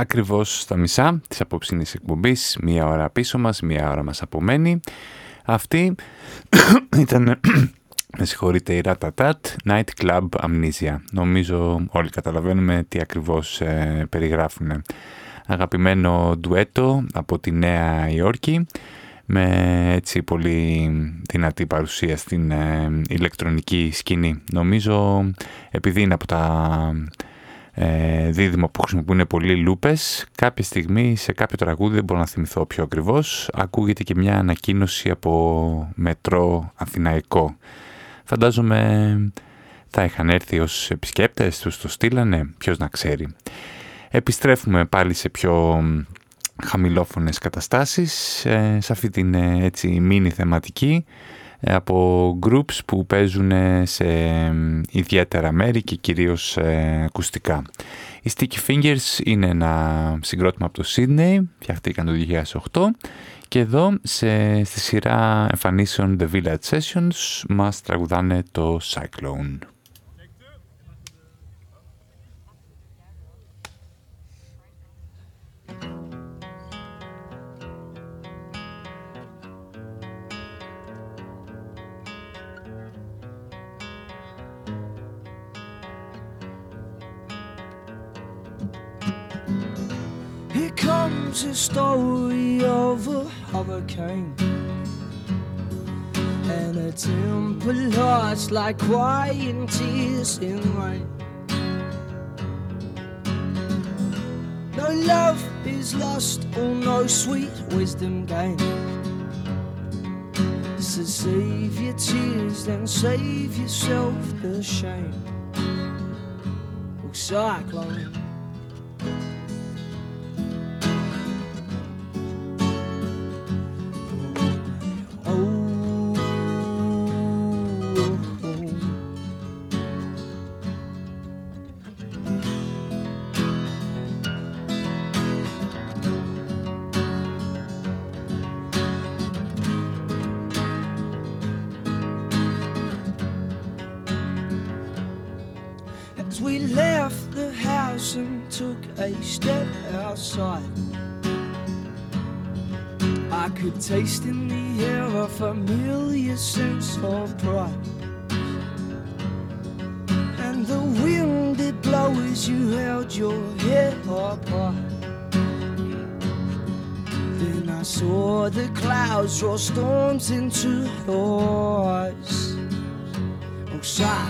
Ακριβώς στα μισά της απόψινης εκπομπής, μία ώρα πίσω μας, μία ώρα μας απομένει. Αυτή ήταν, με συγχωρείτε, η Ratatat Night Club Amnesia. Νομίζω όλοι καταλαβαίνουμε τι ακριβώς ε, περιγράφουν. Αγαπημένο ντουέτο από τη Νέα Υόρκη με έτσι πολύ δυνατή παρουσία στην ε, ηλεκτρονική σκηνή. Νομίζω επειδή είναι από τα ε, δίδυμα που χρησιμοποιούν πολλοί λούπες, κάποια στιγμή σε κάποιο τραγούδι, δεν μπορώ να θυμηθώ πιο ακριβώς, ακούγεται και μια ανακοίνωση από μετρό Αθηναϊκό. Φαντάζομαι θα είχαν έρθει ως επισκέπτες, τους το στείλανε, ποιος να ξέρει. Επιστρέφουμε πάλι σε πιο χαμηλόφωνες καταστάσεις, ε, σε αυτή την ε, έτσι μίνι θεματική, ε, από groups που παίζουν σε ιδιαίτερα μέρη και κυρίως ακουστικά. Οι Sticky Fingers είναι ένα συγκρότημα από το Sydney, φτιαχτήκαν το 2008 και εδώ σε, στη σειρά εμφανίσεων The Village Sessions μας τραγουδάνε το Cyclone. Comes a story of a hurricane and a temper lost like quiet tears in rain. No love is lost, or no sweet wisdom gained. So save your tears, then save yourself the shame. Oh, cyclone. Taste in the air a familiar sense of pride. And the wind did blow as you held your head up high. Then I saw the clouds roll storms into your eyes. Oh, cyclone.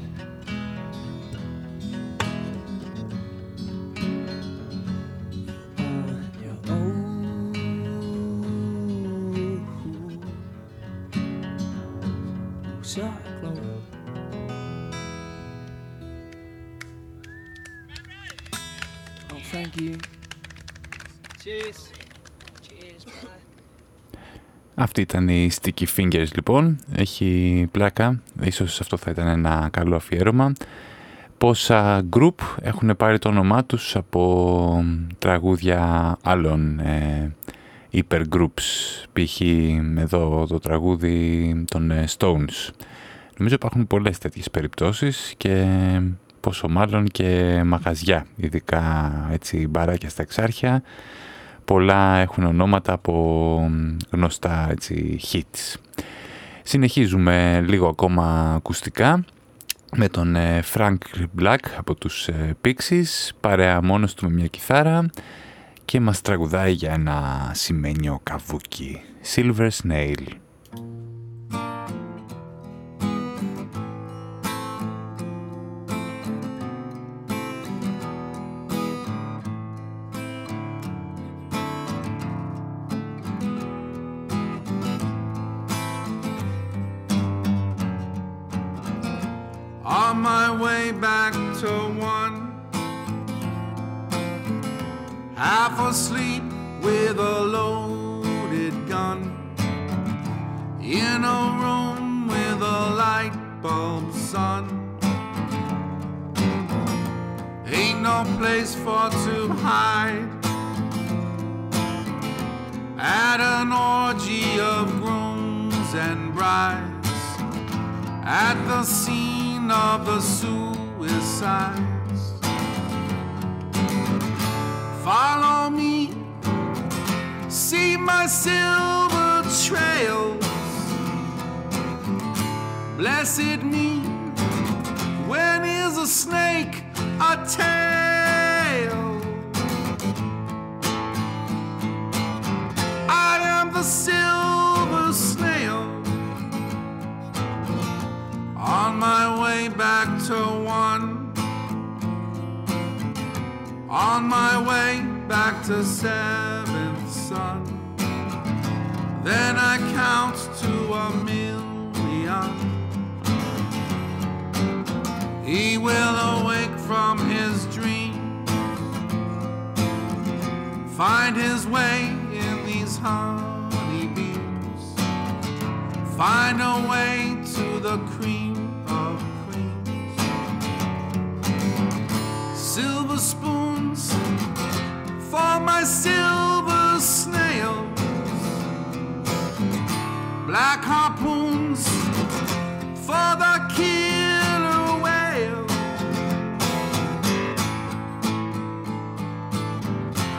Αυτή ήταν η Sticky Fingers λοιπόν. Έχει πλάκα. Ίσως αυτό θα ήταν ένα καλό αφιέρωμα. Πόσα group έχουν πάρει το όνομά τους από τραγούδια άλλων ε, hypergroups. Π.χ. εδώ το τραγούδι των ε, Stones. Νομίζω υπάρχουν πολλές τέτοιες περιπτώσεις και πόσο μάλλον και μαγαζιά, ειδικά έτσι μπαράκια στα εξάρχεια. Πολλά έχουν ονόματα από γνωστά έτσι, hits. Συνεχίζουμε λίγο ακόμα ακουστικά με τον ε, Frank Black από τους ε, Pixies, παρέα μόνος του με μια κιθάρα και μας τραγουδάει για ένα σημαίνιο καβούκι, Silver Snail. Half asleep with a loaded gun, in a room with a light bulb sun. Ain't no place for to hide at an orgy of grooms and brides at the scene of the suicides. Follow me, see my silver trails. Blessed me, when is a snake a tail? I am the silver snail on my way back to one. On my way back to seventh sun. Then I count to a million. He will awake from his dream. Find his way in these honeybees. Find a way to the cream Silver spoons for my silver snails. Black harpoons for the killer whale.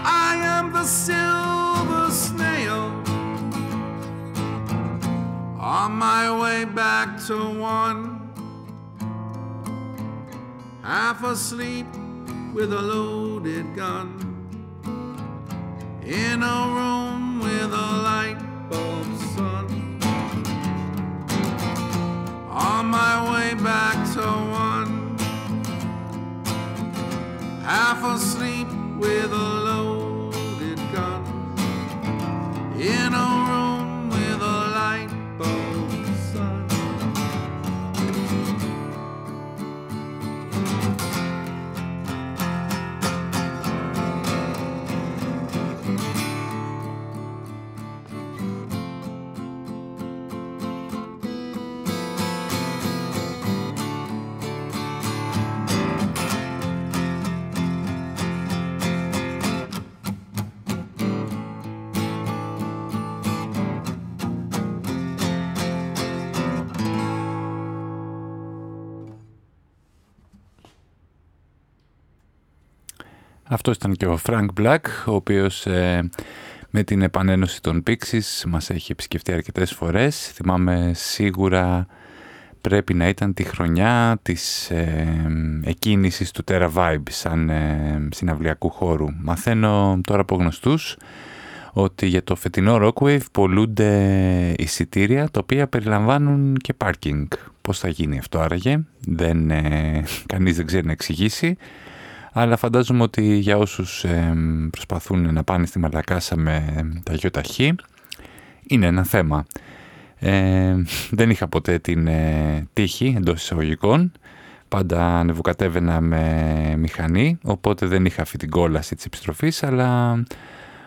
I am the silver snail on my way back to one. Half asleep with a loaded gun. In a room with a light bulb sun. On my way back to one. Half asleep with a loaded gun. In a room Αυτός ήταν και ο Frank Black, ο οποίος ε, με την επανένωση των Pixies μας έχει επισκεφτεί αρκετές φορές. Θυμάμαι σίγουρα πρέπει να ήταν τη χρονιά της ε, εκκίνησης του Terra Vibe σαν ε, συναυλιακού χώρου. Μαθαίνω τώρα από γνωστούς ότι για το φετινό Rockwave πολλούνται εισιτήρια τα οποία περιλαμβάνουν και πάρκινγκ. Πώς θα γίνει αυτό άραγε, δεν, ε, κανείς δεν ξέρει να εξηγήσει. Αλλά φαντάζομαι ότι για όσους ε, προσπαθούν να πάνε στη Μαλακάσα με τα γιοταχή είναι ένα θέμα. Ε, δεν είχα ποτέ την ε, τύχη εντός εισαγωγικών. Πάντα ανεβοκατέβαινα με μηχανή, οπότε δεν είχα αυτή την κόλαση της επιστροφής, αλλά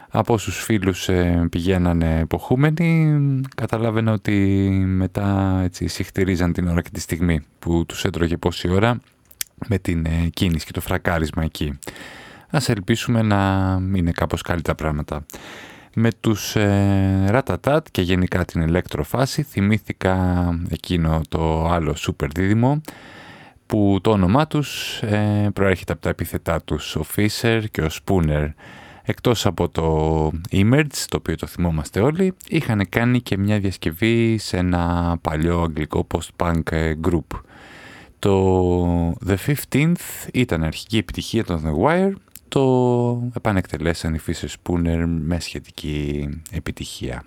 από όσους φίλους ε, πηγαίνανε εποχούμενοι, καταλάβαινα ότι μετά έτσι συχτηρίζαν την ώρα και τη στιγμή που τους έτρωγε πόση ώρα με την ε, κίνηση και το φρακάρισμα εκεί. Ας ελπίσουμε να είναι κάπως καλύτερα πράγματα. Με τους ε, Ρατατάτ και γενικά την ηλεκτροφάση θυμήθηκα εκείνο το άλλο σούπερ δίδυμο που το όνομά τους ε, προέρχεται από τα επίθετά τους ο Φίσερ και ο Σπούνερ εκτός από το Image, το οποίο το θυμόμαστε όλοι, είχαν κάνει και μια διασκευή σε ένα παλιό αγγλικό post-punk ε, group. Το The 15th ήταν αρχική επιτυχία των The Wire, το επανεκτελέσαν οι Fisher Spooner με σχετική επιτυχία.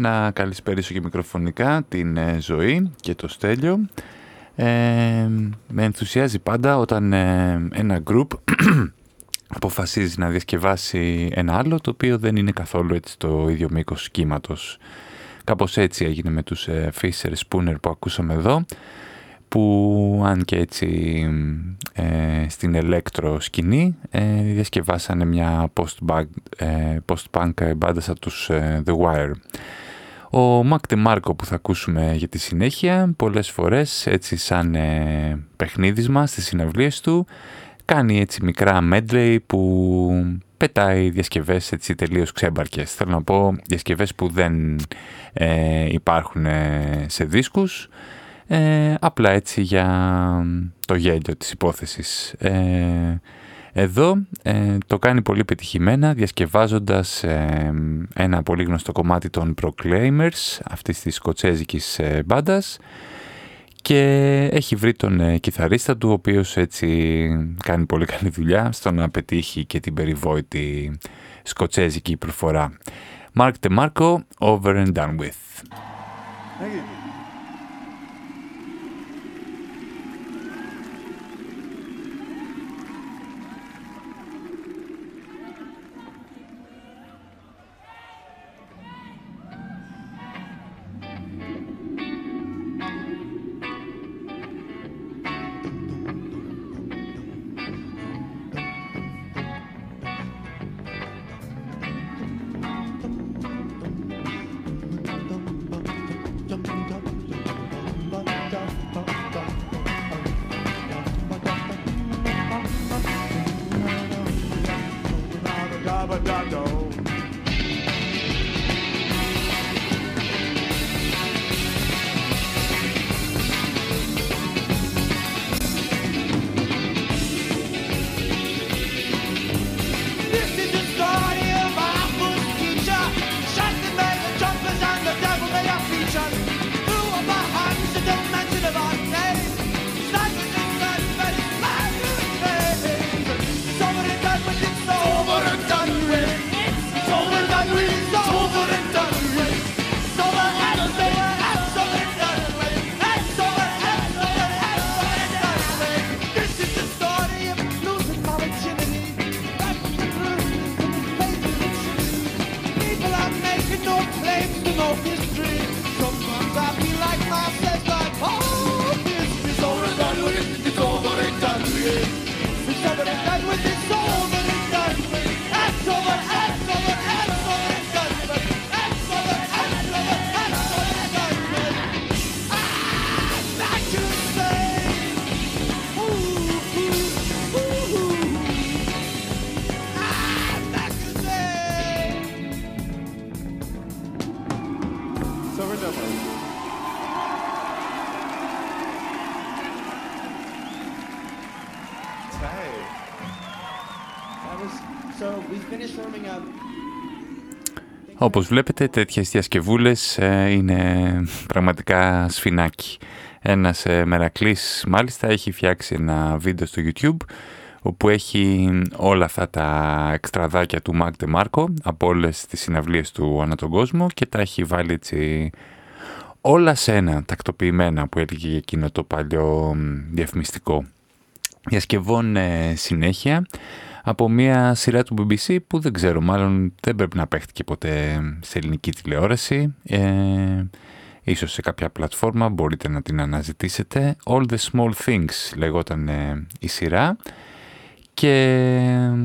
Να καλησπέρισω και μικροφωνικά την ε, Ζωή και το Στέλιο. Ε, με ενθουσιάζει πάντα όταν ε, ένα group αποφασίζει να διασκευάσει ένα άλλο το οποίο δεν είναι καθόλου έτσι το ίδιο μήκος κύματος. Κάπως έτσι έγινε με τους ε, Fisher Spooner που ακούσαμε εδώ που αν και έτσι ε, στην ελέκτρο σκηνή ε, διασκευάσανε μια post-punk, ε, post μπάντας σαν τους ε, The Wire. Ο Μακ Μάρκο που θα ακούσουμε για τη συνέχεια πολλές φορές έτσι σαν ε, παιχνίδισμα στις συναυλίες του κάνει έτσι μικρά medley που πετάει διασκευές έτσι τελείως ξέμπαρκες. Θέλω να πω διασκευές που δεν ε, υπάρχουν ε, σε δίσκους ε, απλά έτσι για το γέλιο της υπόθεσης. Ε, εδώ ε, το κάνει πολύ πετυχημένα διασκευάζοντας ε, ένα πολύ γνωστό κομμάτι των Proclaimers αυτής της σκοτσέζικης ε, μπάντας και έχει βρει τον ε, κιθαρίστα του ο οποίος έτσι κάνει πολύ καλή δουλειά στο να πετύχει και την περιβόητη σκοτσέζικη προφορά. Mark DeMarco, over and done with. This Όπως βλέπετε τέτοιες διασκευούλες ε, είναι πραγματικά σφινάκι. Ένας ε, μερακλής μάλιστα έχει φτιάξει ένα βίντεο στο YouTube όπου έχει όλα αυτά τα εξτραδάκια του Mark DeMarco από όλες τις συναυλίες του ανά τον κόσμο και τα έχει βάλει έτσι όλα σε ένα τακτοποιημένα που έλεγε για εκείνο το παλιό μ, διαφημιστικό. Διασκευών ε, συνέχεια από μια σειρά του BBC που δεν ξέρω, μάλλον δεν πρέπει να παίχτηκε ποτέ σε ελληνική τηλεόραση. Ε, ίσως σε κάποια πλατφόρμα μπορείτε να την αναζητήσετε. All the Small Things λεγόταν ε, η σειρά και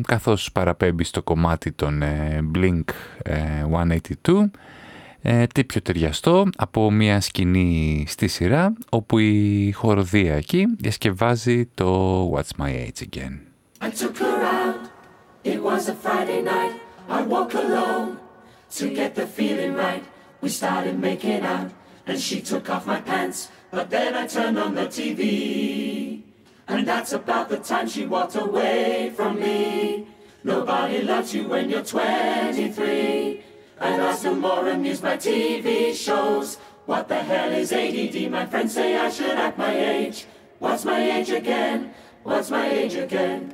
καθώς παραπέμπει στο κομμάτι των ε, Blink ε, 182 ε, τι πιο ταιριαστό από μια σκηνή στη σειρά όπου η χοροδία εκεί διασκευάζει το What's My Age Again. I took her out. It was a Friday night. I walk alone to get the feeling right. We started making out, and she took off my pants. But then I turned on the TV, and that's about the time she walked away from me. Nobody loves you when you're 23. And I still more amused by TV shows. What the hell is ADD? My friends say I should act my age. What's my age again? What's my age again?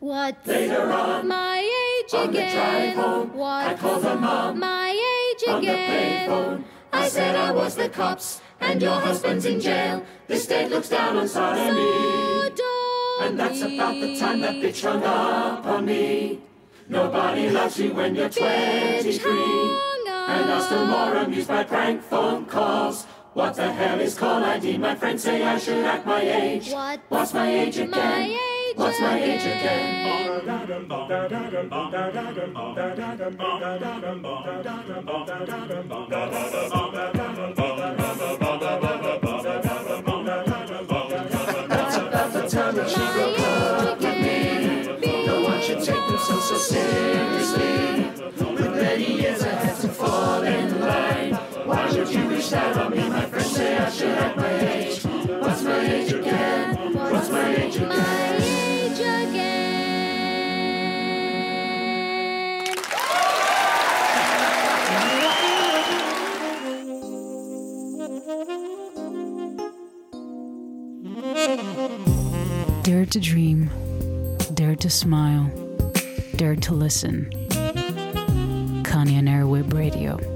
What? Later on, My age on the drive home, What? I called her mom My age on the again. payphone. I said I was the cops and your husband's in jail. The state looks down on sodomy. And that's about the time that bitch hung up on me. Nobody loves you when you're 23. And I'm still more amused by prank phone calls. What the hell is call ID? My friends say I should act my age. What? What's my age again? My age What's my age again? That's about the time that she broke up with me. No one should take themselves so seriously. With many years I had to fall in line. Why would you wish that on me? My to dream, dare to smile, dare to listen. Connie and Airweb Radio.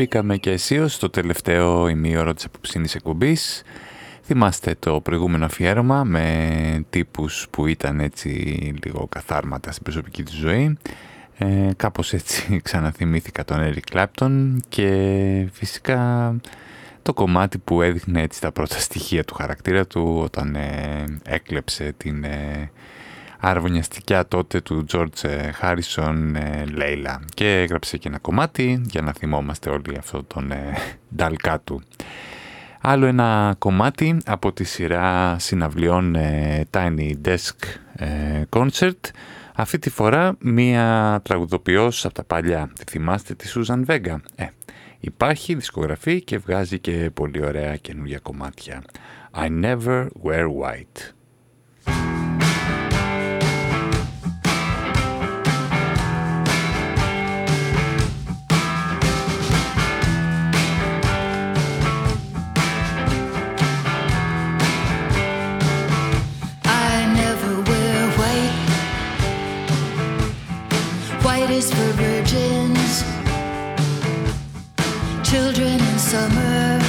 Μπήκαμε και αισίως στο τελευταίο ημίωρο της απόψινής εκπομπής. Θυμάστε το προηγούμενο αφιέρωμα με τύπους που ήταν έτσι λίγο καθάρματα στην προσωπική τους ζωή. Ε, κάπως έτσι ξαναθυμήθηκα τον Eric Clapton και φυσικά το κομμάτι που έδειχνε έτσι τα πρώτα στοιχεία του χαρακτήρα του όταν ε, έκλεψε την ε, αρβωνιαστικιά τότε του George Harrison ε, Λέιλα και έγραψε και ένα κομμάτι για να θυμόμαστε όλοι αυτό τον ε, νταλκά του. Άλλο ένα κομμάτι από τη σειρά συναυλιών ε, Tiny Desk ε, Concert αυτή τη φορά μία τραγουδοποιός από τα παλιά. Τη θυμάστε τη Susan Vega. Ε, υπάρχει δισκογραφή και βγάζει και πολύ ωραία καινούργια κομμάτια. I never wear white. Summer,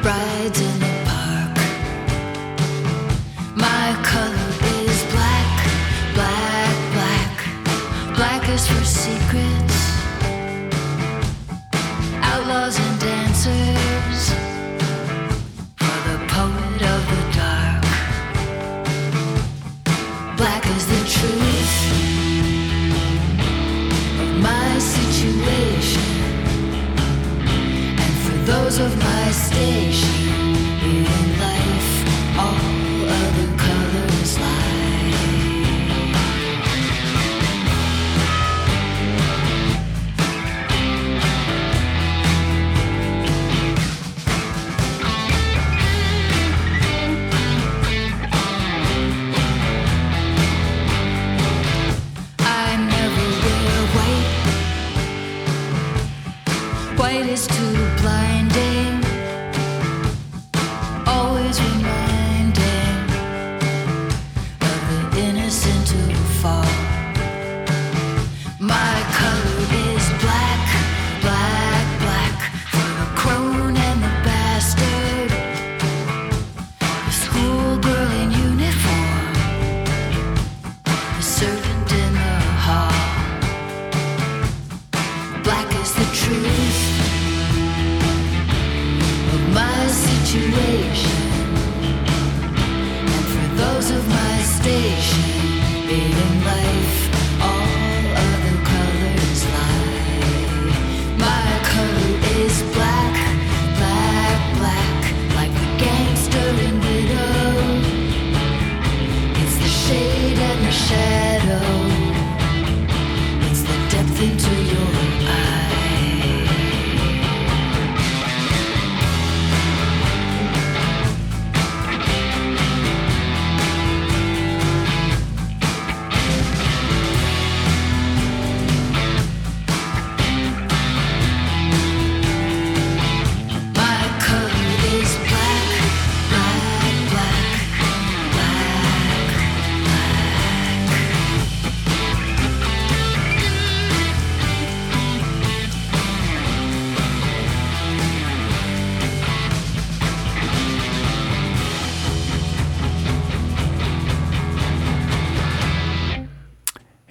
brides in the park. My color is black, black, black. Black is for secrets, outlaws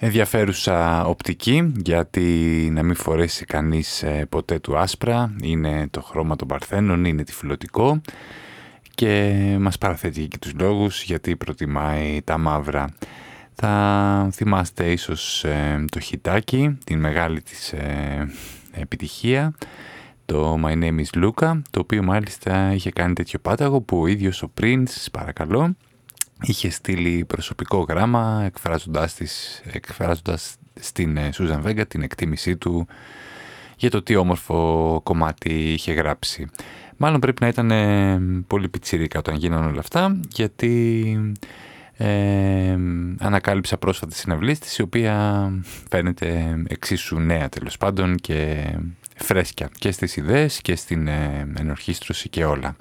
Ενδιαφέρουσα οπτική γιατί να μην φορέσει κανείς ε, ποτέ του άσπρα είναι το χρώμα των παρθένων, είναι τυφλωτικό και μας παραθέτει και τους λόγους γιατί προτιμάει τα μαύρα. Θα θυμάστε ίσως ε, το χιτάκι, την μεγάλη της ε, επιτυχία, το My Name is Luca, το οποίο μάλιστα είχε κάνει τέτοιο πάταγο που ο ίδιος ο Prince, παρακαλώ, είχε στείλει προσωπικό γράμμα εκφράζοντας, της, εκφράζοντας στην ε, Susan Vega την εκτίμησή του για το τι όμορφο κομμάτι είχε γράψει. Μάλλον πρέπει να ήταν ε, πολύ πιτσιρίκα όταν γίνανε όλα αυτά, γιατί ε, ανακάλυψα πρόσφατη συναυλής της, η οποία φαίνεται εξίσου νέα τέλος πάντων και φρέσκια και στις ιδέες και στην ε, ενορχίστρωση και όλα.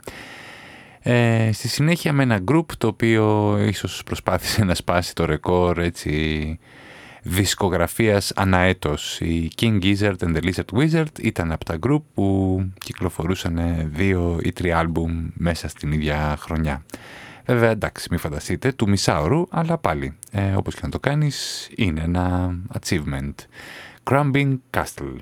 Ε, στη συνέχεια με ένα group το οποίο ίσως προσπάθησε να σπάσει το ρεκόρ έτσι δισκογραφίας αναέτος. Οι King Gizzard and the Lizard Wizard ήταν από τα group που κυκλοφορούσαν δύο ή τρία άλμπουμ μέσα στην ίδια χρονιά. Βέβαια, εντάξει, μην φανταστείτε, του μισάωρου, αλλά πάλι, ε, όπως και να το κάνεις, είναι ένα achievement. Crumbing Castle.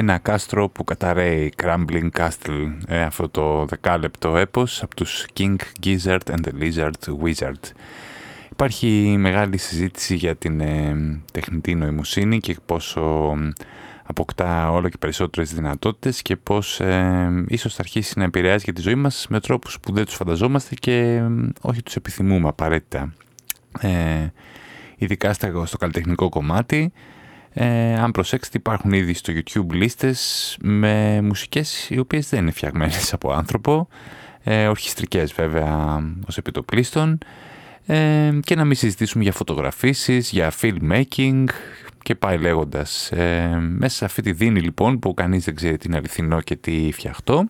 Ένα κάστρο που καταραίει Crumbling Castle, ε, αυτό το δεκάλεπτο έπος από τους King Gizzard and the Lizard Wizard. Υπάρχει μεγάλη συζήτηση για την ε, τεχνητή νοημοσύνη και πόσο αποκτά όλο και περισσότερες δυνατότητες και πώς ε, ίσως θα αρχίσει να επηρεάζει για τη ζωή μας με τρόπους που δεν τους φανταζόμαστε και ε, όχι τους επιθυμούμε απαραίτητα. Ε, ειδικά στα- στο καλλιτεχνικό κομμάτι. Ε, αν προσέξετε υπάρχουν ήδη στο YouTube λίστες με μουσικές οι οποίες δεν είναι φτιαγμένες από άνθρωπο, ε, ορχιστρικές βέβαια ως επιτοπλίστων ε, και να μην συζητήσουμε για φωτογραφίσεις, για filmmaking και πάει λέγοντας. Ε, μέσα σε αυτή τη δίνη λοιπόν που κανείς δεν ξέρει τι είναι αληθινό και τι φτιαχτό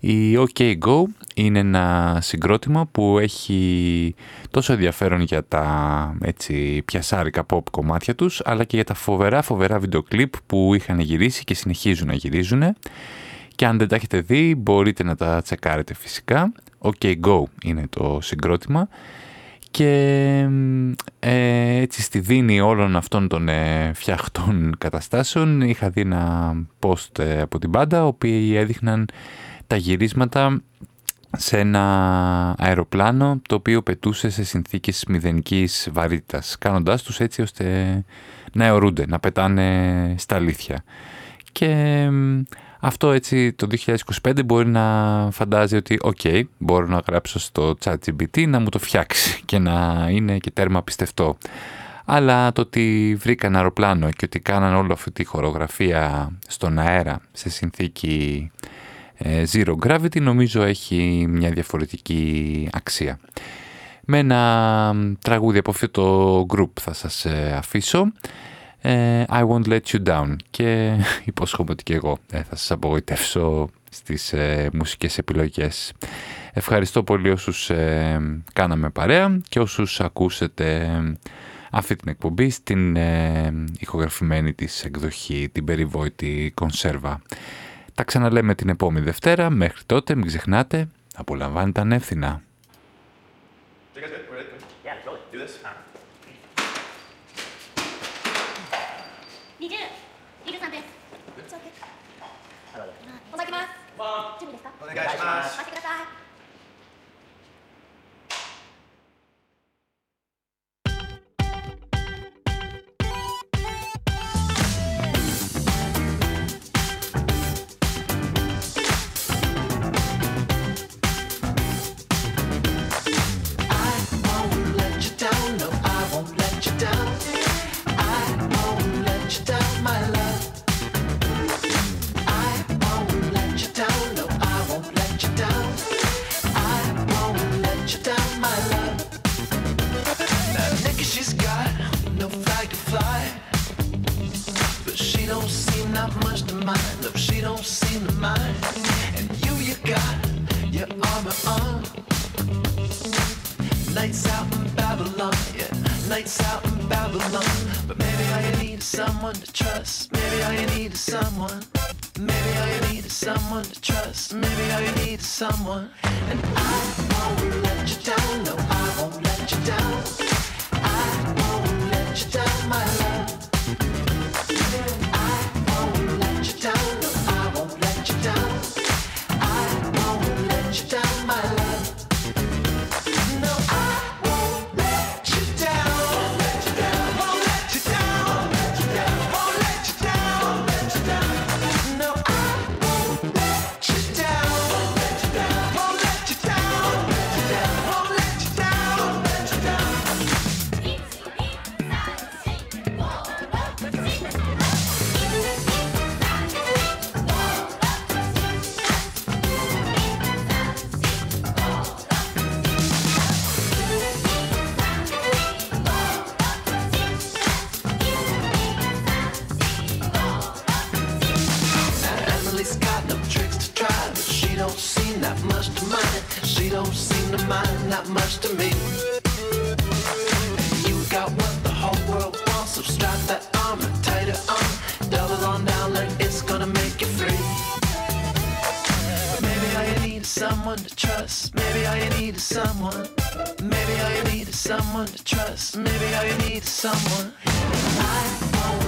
η OK Go είναι ένα συγκρότημα που έχει τόσο ενδιαφέρον για τα έτσι, πιασάρικα pop κομμάτια τους αλλά και για τα φοβερά φοβερά βίντεο κλιπ που είχαν γυρίσει και συνεχίζουν να γυρίζουν. Και αν δεν τα έχετε δει μπορείτε να τα τσεκάρετε φυσικά. OK Go είναι το συγκρότημα. Και ε, έτσι στη δίνη όλων αυτών των ε, φτιαχτών καταστάσεων είχα δει ένα post ε, από την μπάντα οποίοι έδειχναν τα γυρίσματα σε ένα αεροπλάνο το οποίο πετούσε σε συνθήκες μηδενικής βαρύτητας κάνοντάς τους έτσι ώστε να αιωρούνται, να πετάνε στα αλήθεια. Και μ, αυτό έτσι το 2025 μπορεί να φαντάζει ότι οκ, μπορώ να γράψω στο ChatGPT να μου το φτιάξει και να είναι και τέρμα πιστευτό. Αλλά το ότι βρήκαν αεροπλάνο και ότι κάναν όλη αυτή τη χορογραφία στον αέρα σε συνθήκη ε, zero gravity νομίζω έχει μια διαφορετική αξία. Με ένα τραγούδι από αυτό το group θα σας ε, αφήσω. Ε, I won't let you down και υπόσχομαι ότι και εγώ ε, θα σας απογοητεύσω στις ε, μουσικές επιλογές. Ευχαριστώ πολύ όσους ε, κάναμε παρέα και όσους ακούσετε αυτή την εκπομπή στην ε, ηχογραφημένη της εκδοχή, την περιβόητη κονσέρβα. Τα ξαναλέμε την επόμενη Δευτέρα. Μέχρι τότε μην ξεχνάτε, απολαμβάνετε ανεύθυνα. You guys good? We're ready? Yeah, fly. But she don't seem not much to mind. No, she don't seem to mind. And you, you got your arm in arm. Nights out in Babylon, yeah. Nights out in Babylon. But maybe all you need is someone to trust. Maybe all you need is someone. Maybe all you need is someone to trust. Maybe all you need is someone. And I won't let you down. No, I won't let you down. Maybe all you need is someone to trust. Maybe all you need is someone. I won't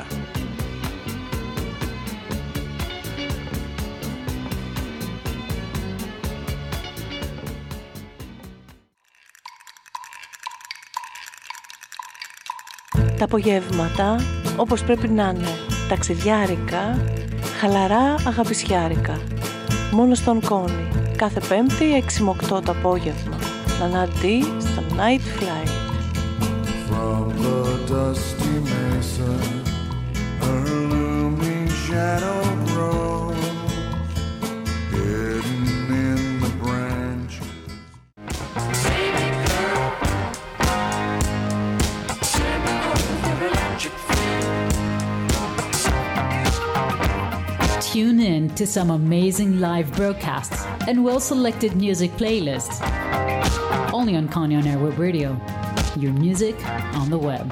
Τα απογεύματα όπως πρέπει να είναι. Ταξιδιάρικα, χαλαρά αγαπησιάρικα. Μόνο στον Κόνη. Κάθε πέμπτη 6 με 8 το απόγευμα. Ναναντή στο Night Flight. From the dusty mesa, a looming shadow Tune in to some amazing live broadcasts and well selected music playlists. Only on Kanye on Airweb Radio. Your music on the web.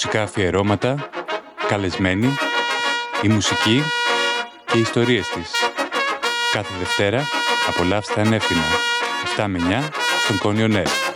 Μουσικά αφιερώματα, καλεσμένοι, η μουσική και οι ιστορίες της. Κάθε Δευτέρα απολαύστε ανεύθυνα, 7 με 9 στον Κόνιο Νέρ.